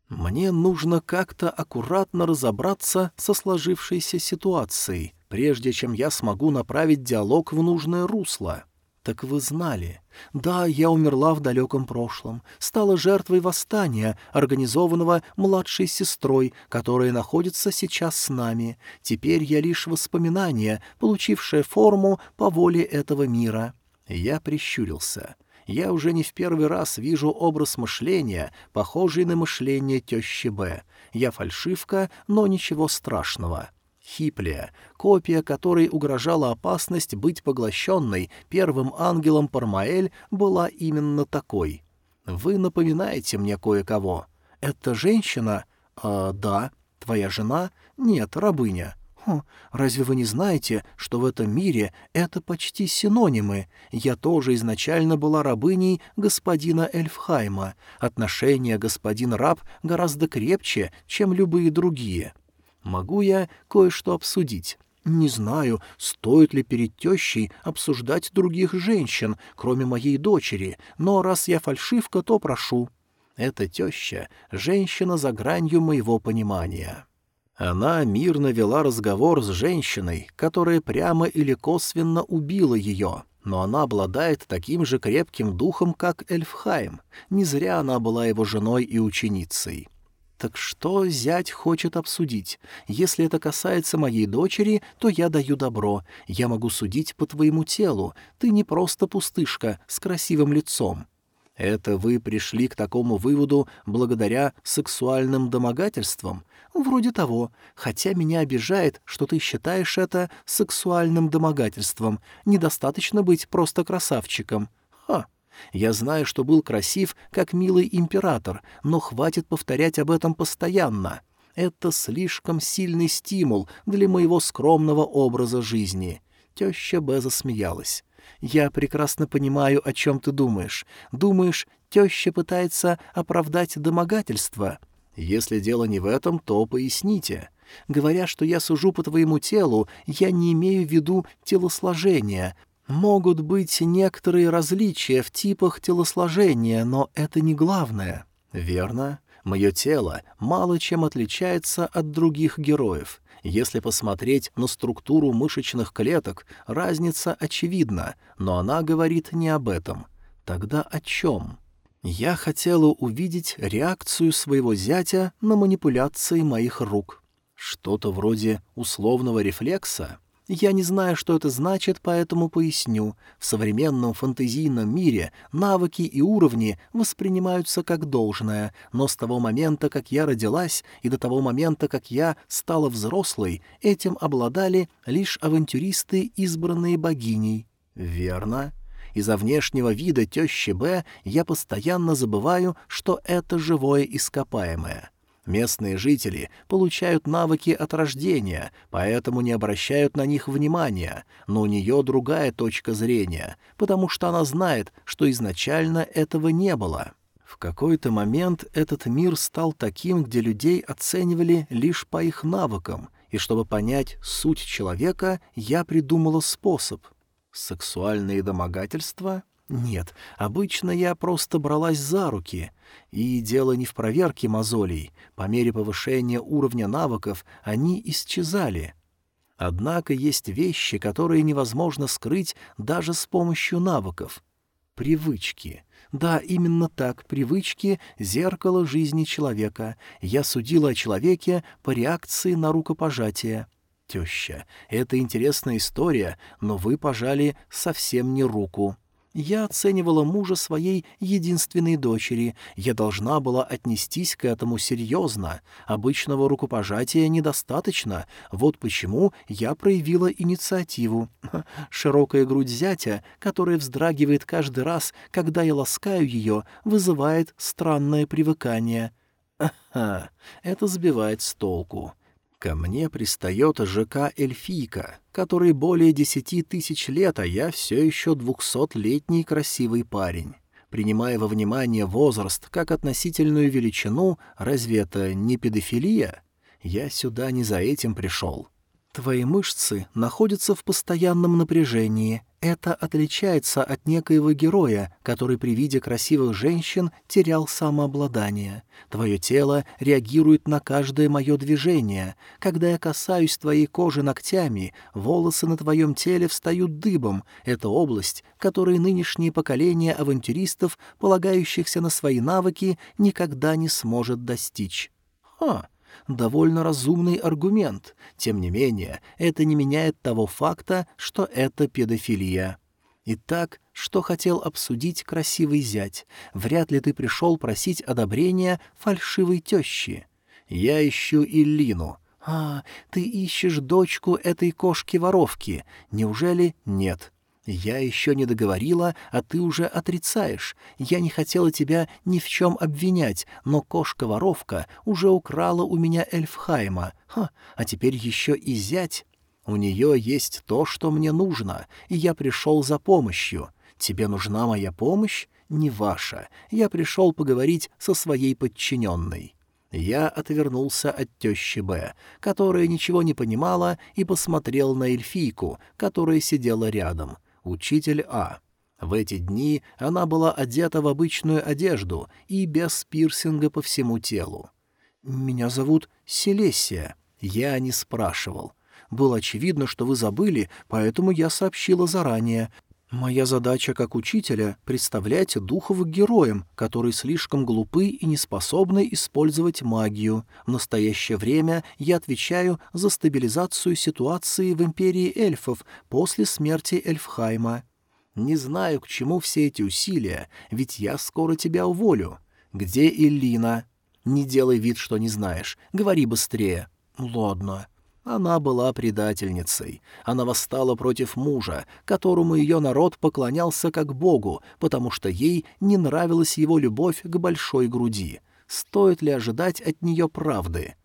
Мне нужно как-то аккуратно разобраться со сложившейся ситуацией, прежде чем я смогу направить диалог в нужное русло. «Так вы знали. Да, я умерла в далеком прошлом, стала жертвой восстания, организованного младшей сестрой, которая находится сейчас с нами. Теперь я лишь воспоминание, получившее форму по воле этого мира». Я прищурился. Я уже не в первый раз вижу образ мышления, похожий на мышление тещи Б. Я фальшивка, но ничего страшного. Хиплия, копия которой угрожала опасность быть поглощенной первым ангелом Пармаэль, была именно такой. Вы напоминаете мне кое-кого. Это женщина? А, да. Твоя жена? Нет, рабыня. Хм, разве вы не знаете, что в этом мире это почти синонимы? Я тоже изначально была рабыней господина Эльфхайма. Отношения господин-раб гораздо крепче, чем любые другие. Могу я кое-что обсудить? Не знаю, стоит ли перед тещей обсуждать других женщин, кроме моей дочери, но раз я фальшивка, то прошу. Эта теща — женщина за гранью моего понимания. Она мирно вела разговор с женщиной, которая прямо или косвенно убила ее, но она обладает таким же крепким духом, как Эльфхайм. Не зря она была его женой и ученицей. Так что зять хочет обсудить? Если это касается моей дочери, то я даю добро. Я могу судить по твоему телу. Ты не просто пустышка с красивым лицом. Это вы пришли к такому выводу благодаря сексуальным домогательствам? Вроде того, хотя меня обижает, что ты считаешь это сексуальным домогательством. Недостаточно быть просто красавчиком. Я знаю, что был красив, как милый император, но хватит повторять об этом постоянно. Это слишком сильный стимул для моего скромного образа жизни. Теща Б засмеялась. «Я прекрасно понимаю, о чем ты думаешь. Думаешь, теща пытается оправдать домогательство?» «Если дело не в этом, то поясните. Говоря, что я сужу по твоему телу, я не имею в виду телосложение. Могут быть некоторые различия в типах телосложения, но это не главное». «Верно. Мое тело мало чем отличается от других героев. Если посмотреть на структуру мышечных клеток, разница очевидна, но она говорит не об этом. Тогда о чем? Я хотела увидеть реакцию своего зятя на манипуляции моих рук. Что-то вроде условного рефлекса? Я не знаю, что это значит, поэтому поясню. В современном фантазийном мире навыки и уровни воспринимаются как должное, но с того момента, как я родилась, и до того момента, как я стала взрослой, этим обладали лишь авантюристы, избранные богиней. Верно? Из-за внешнего вида тещи Б я постоянно забываю, что это живое ископаемое. Местные жители получают навыки от рождения, поэтому не обращают на них внимания, но у нее другая точка зрения, потому что она знает, что изначально этого не было. В какой-то момент этот мир стал таким, где людей оценивали лишь по их навыкам, и чтобы понять суть человека, я придумала способ. Сексуальные домогательства? Нет, обычно я просто бралась за руки. И дело не в проверке мозолей. По мере повышения уровня навыков они исчезали. Однако есть вещи, которые невозможно скрыть даже с помощью навыков. Привычки. Да, именно так, привычки — зеркало жизни человека. Я судила о человеке по реакции на рукопожатие. Теща, это интересная история, но вы пожали совсем не руку. Я оценивала мужа своей единственной дочери. Я должна была отнестись к этому серьезно. Обычного рукопожатия недостаточно. Вот почему я проявила инициативу. Широкая грудь зятя, которая вздрагивает каждый раз, когда я ласкаю ее, вызывает странное привыкание. Ага, это сбивает с толку. Ко мне пристает ЖК «Эльфийка», который более десяти тысяч лет, а я все еще двухсотлетний красивый парень. Принимая во внимание возраст как относительную величину, разве это не педофилия? Я сюда не за этим пришел. Твои мышцы находятся в постоянном напряжении. Это отличается от некоего героя, который при виде красивых женщин терял самообладание. Твое тело реагирует на каждое мое движение. Когда я касаюсь твоей кожи ногтями, волосы на твоем теле встают дыбом. Это область, которой нынешнее поколение авантюристов, полагающихся на свои навыки, никогда не сможет достичь. Ха! Довольно разумный аргумент. Тем не менее, это не меняет того факта, что это педофилия. Итак, что хотел обсудить красивый зять? Вряд ли ты пришел просить одобрения фальшивой тещи. Я ищу Иллину. А, ты ищешь дочку этой кошки-воровки. Неужели нет? «Я еще не договорила, а ты уже отрицаешь. Я не хотела тебя ни в чем обвинять, но кошка-воровка уже украла у меня Эльфхайма. Ха, а теперь еще и зять. У нее есть то, что мне нужно, и я пришел за помощью. Тебе нужна моя помощь? Не ваша. Я пришел поговорить со своей подчиненной». Я отвернулся от тещи Б, которая ничего не понимала, и посмотрел на эльфийку, которая сидела рядом — учитель А. В эти дни она была одета в обычную одежду и без пирсинга по всему телу. «Меня зовут Селесия». Я не спрашивал. Было очевидно, что вы забыли, поэтому я сообщила заранее. Моя задача как учителя — представлять духов героям, которые слишком глупы и не способны использовать магию. В настоящее время я отвечаю за стабилизацию ситуации в Империи эльфов после смерти Эльфхайма. Не знаю, к чему все эти усилия, ведь я скоро тебя уволю. Где Эллина? Не делай вид, что не знаешь. Говори быстрее. Ладно. Она была предательницей. Она восстала против мужа, которому ее народ поклонялся как богу, потому что ей не нравилась его любовь к большой груди. Стоит ли ожидать от нее правды?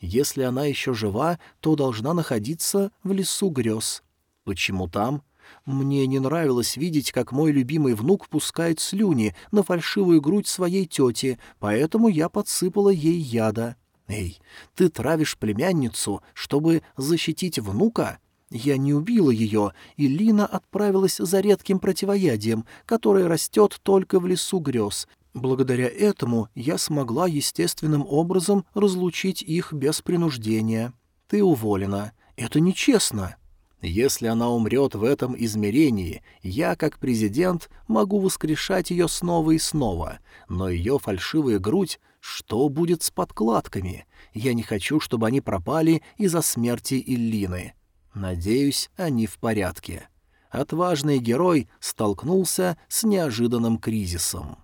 Если она еще жива, то должна находиться в лесу грез. Почему там? Мне не нравилось видеть, как мой любимый внук пускает слюни на фальшивую грудь своей тети, поэтому я подсыпала ей яда. Эй, ты травишь племянницу, чтобы защитить внука? Я не убила ее, и Лина отправилась за редким противоядием, которое растет только в лесу грез. Благодаря этому я смогла естественным образом разлучить их без принуждения. Ты уволена. Это нечестно. Если она умрет в этом измерении, я, как президент, могу воскрешать ее снова и снова, но ее фальшивая грудь, что будет с подкладками? Я не хочу, чтобы они пропали из-за смерти Иллины. Надеюсь, они в порядке. Отважный герой столкнулся с неожиданным кризисом.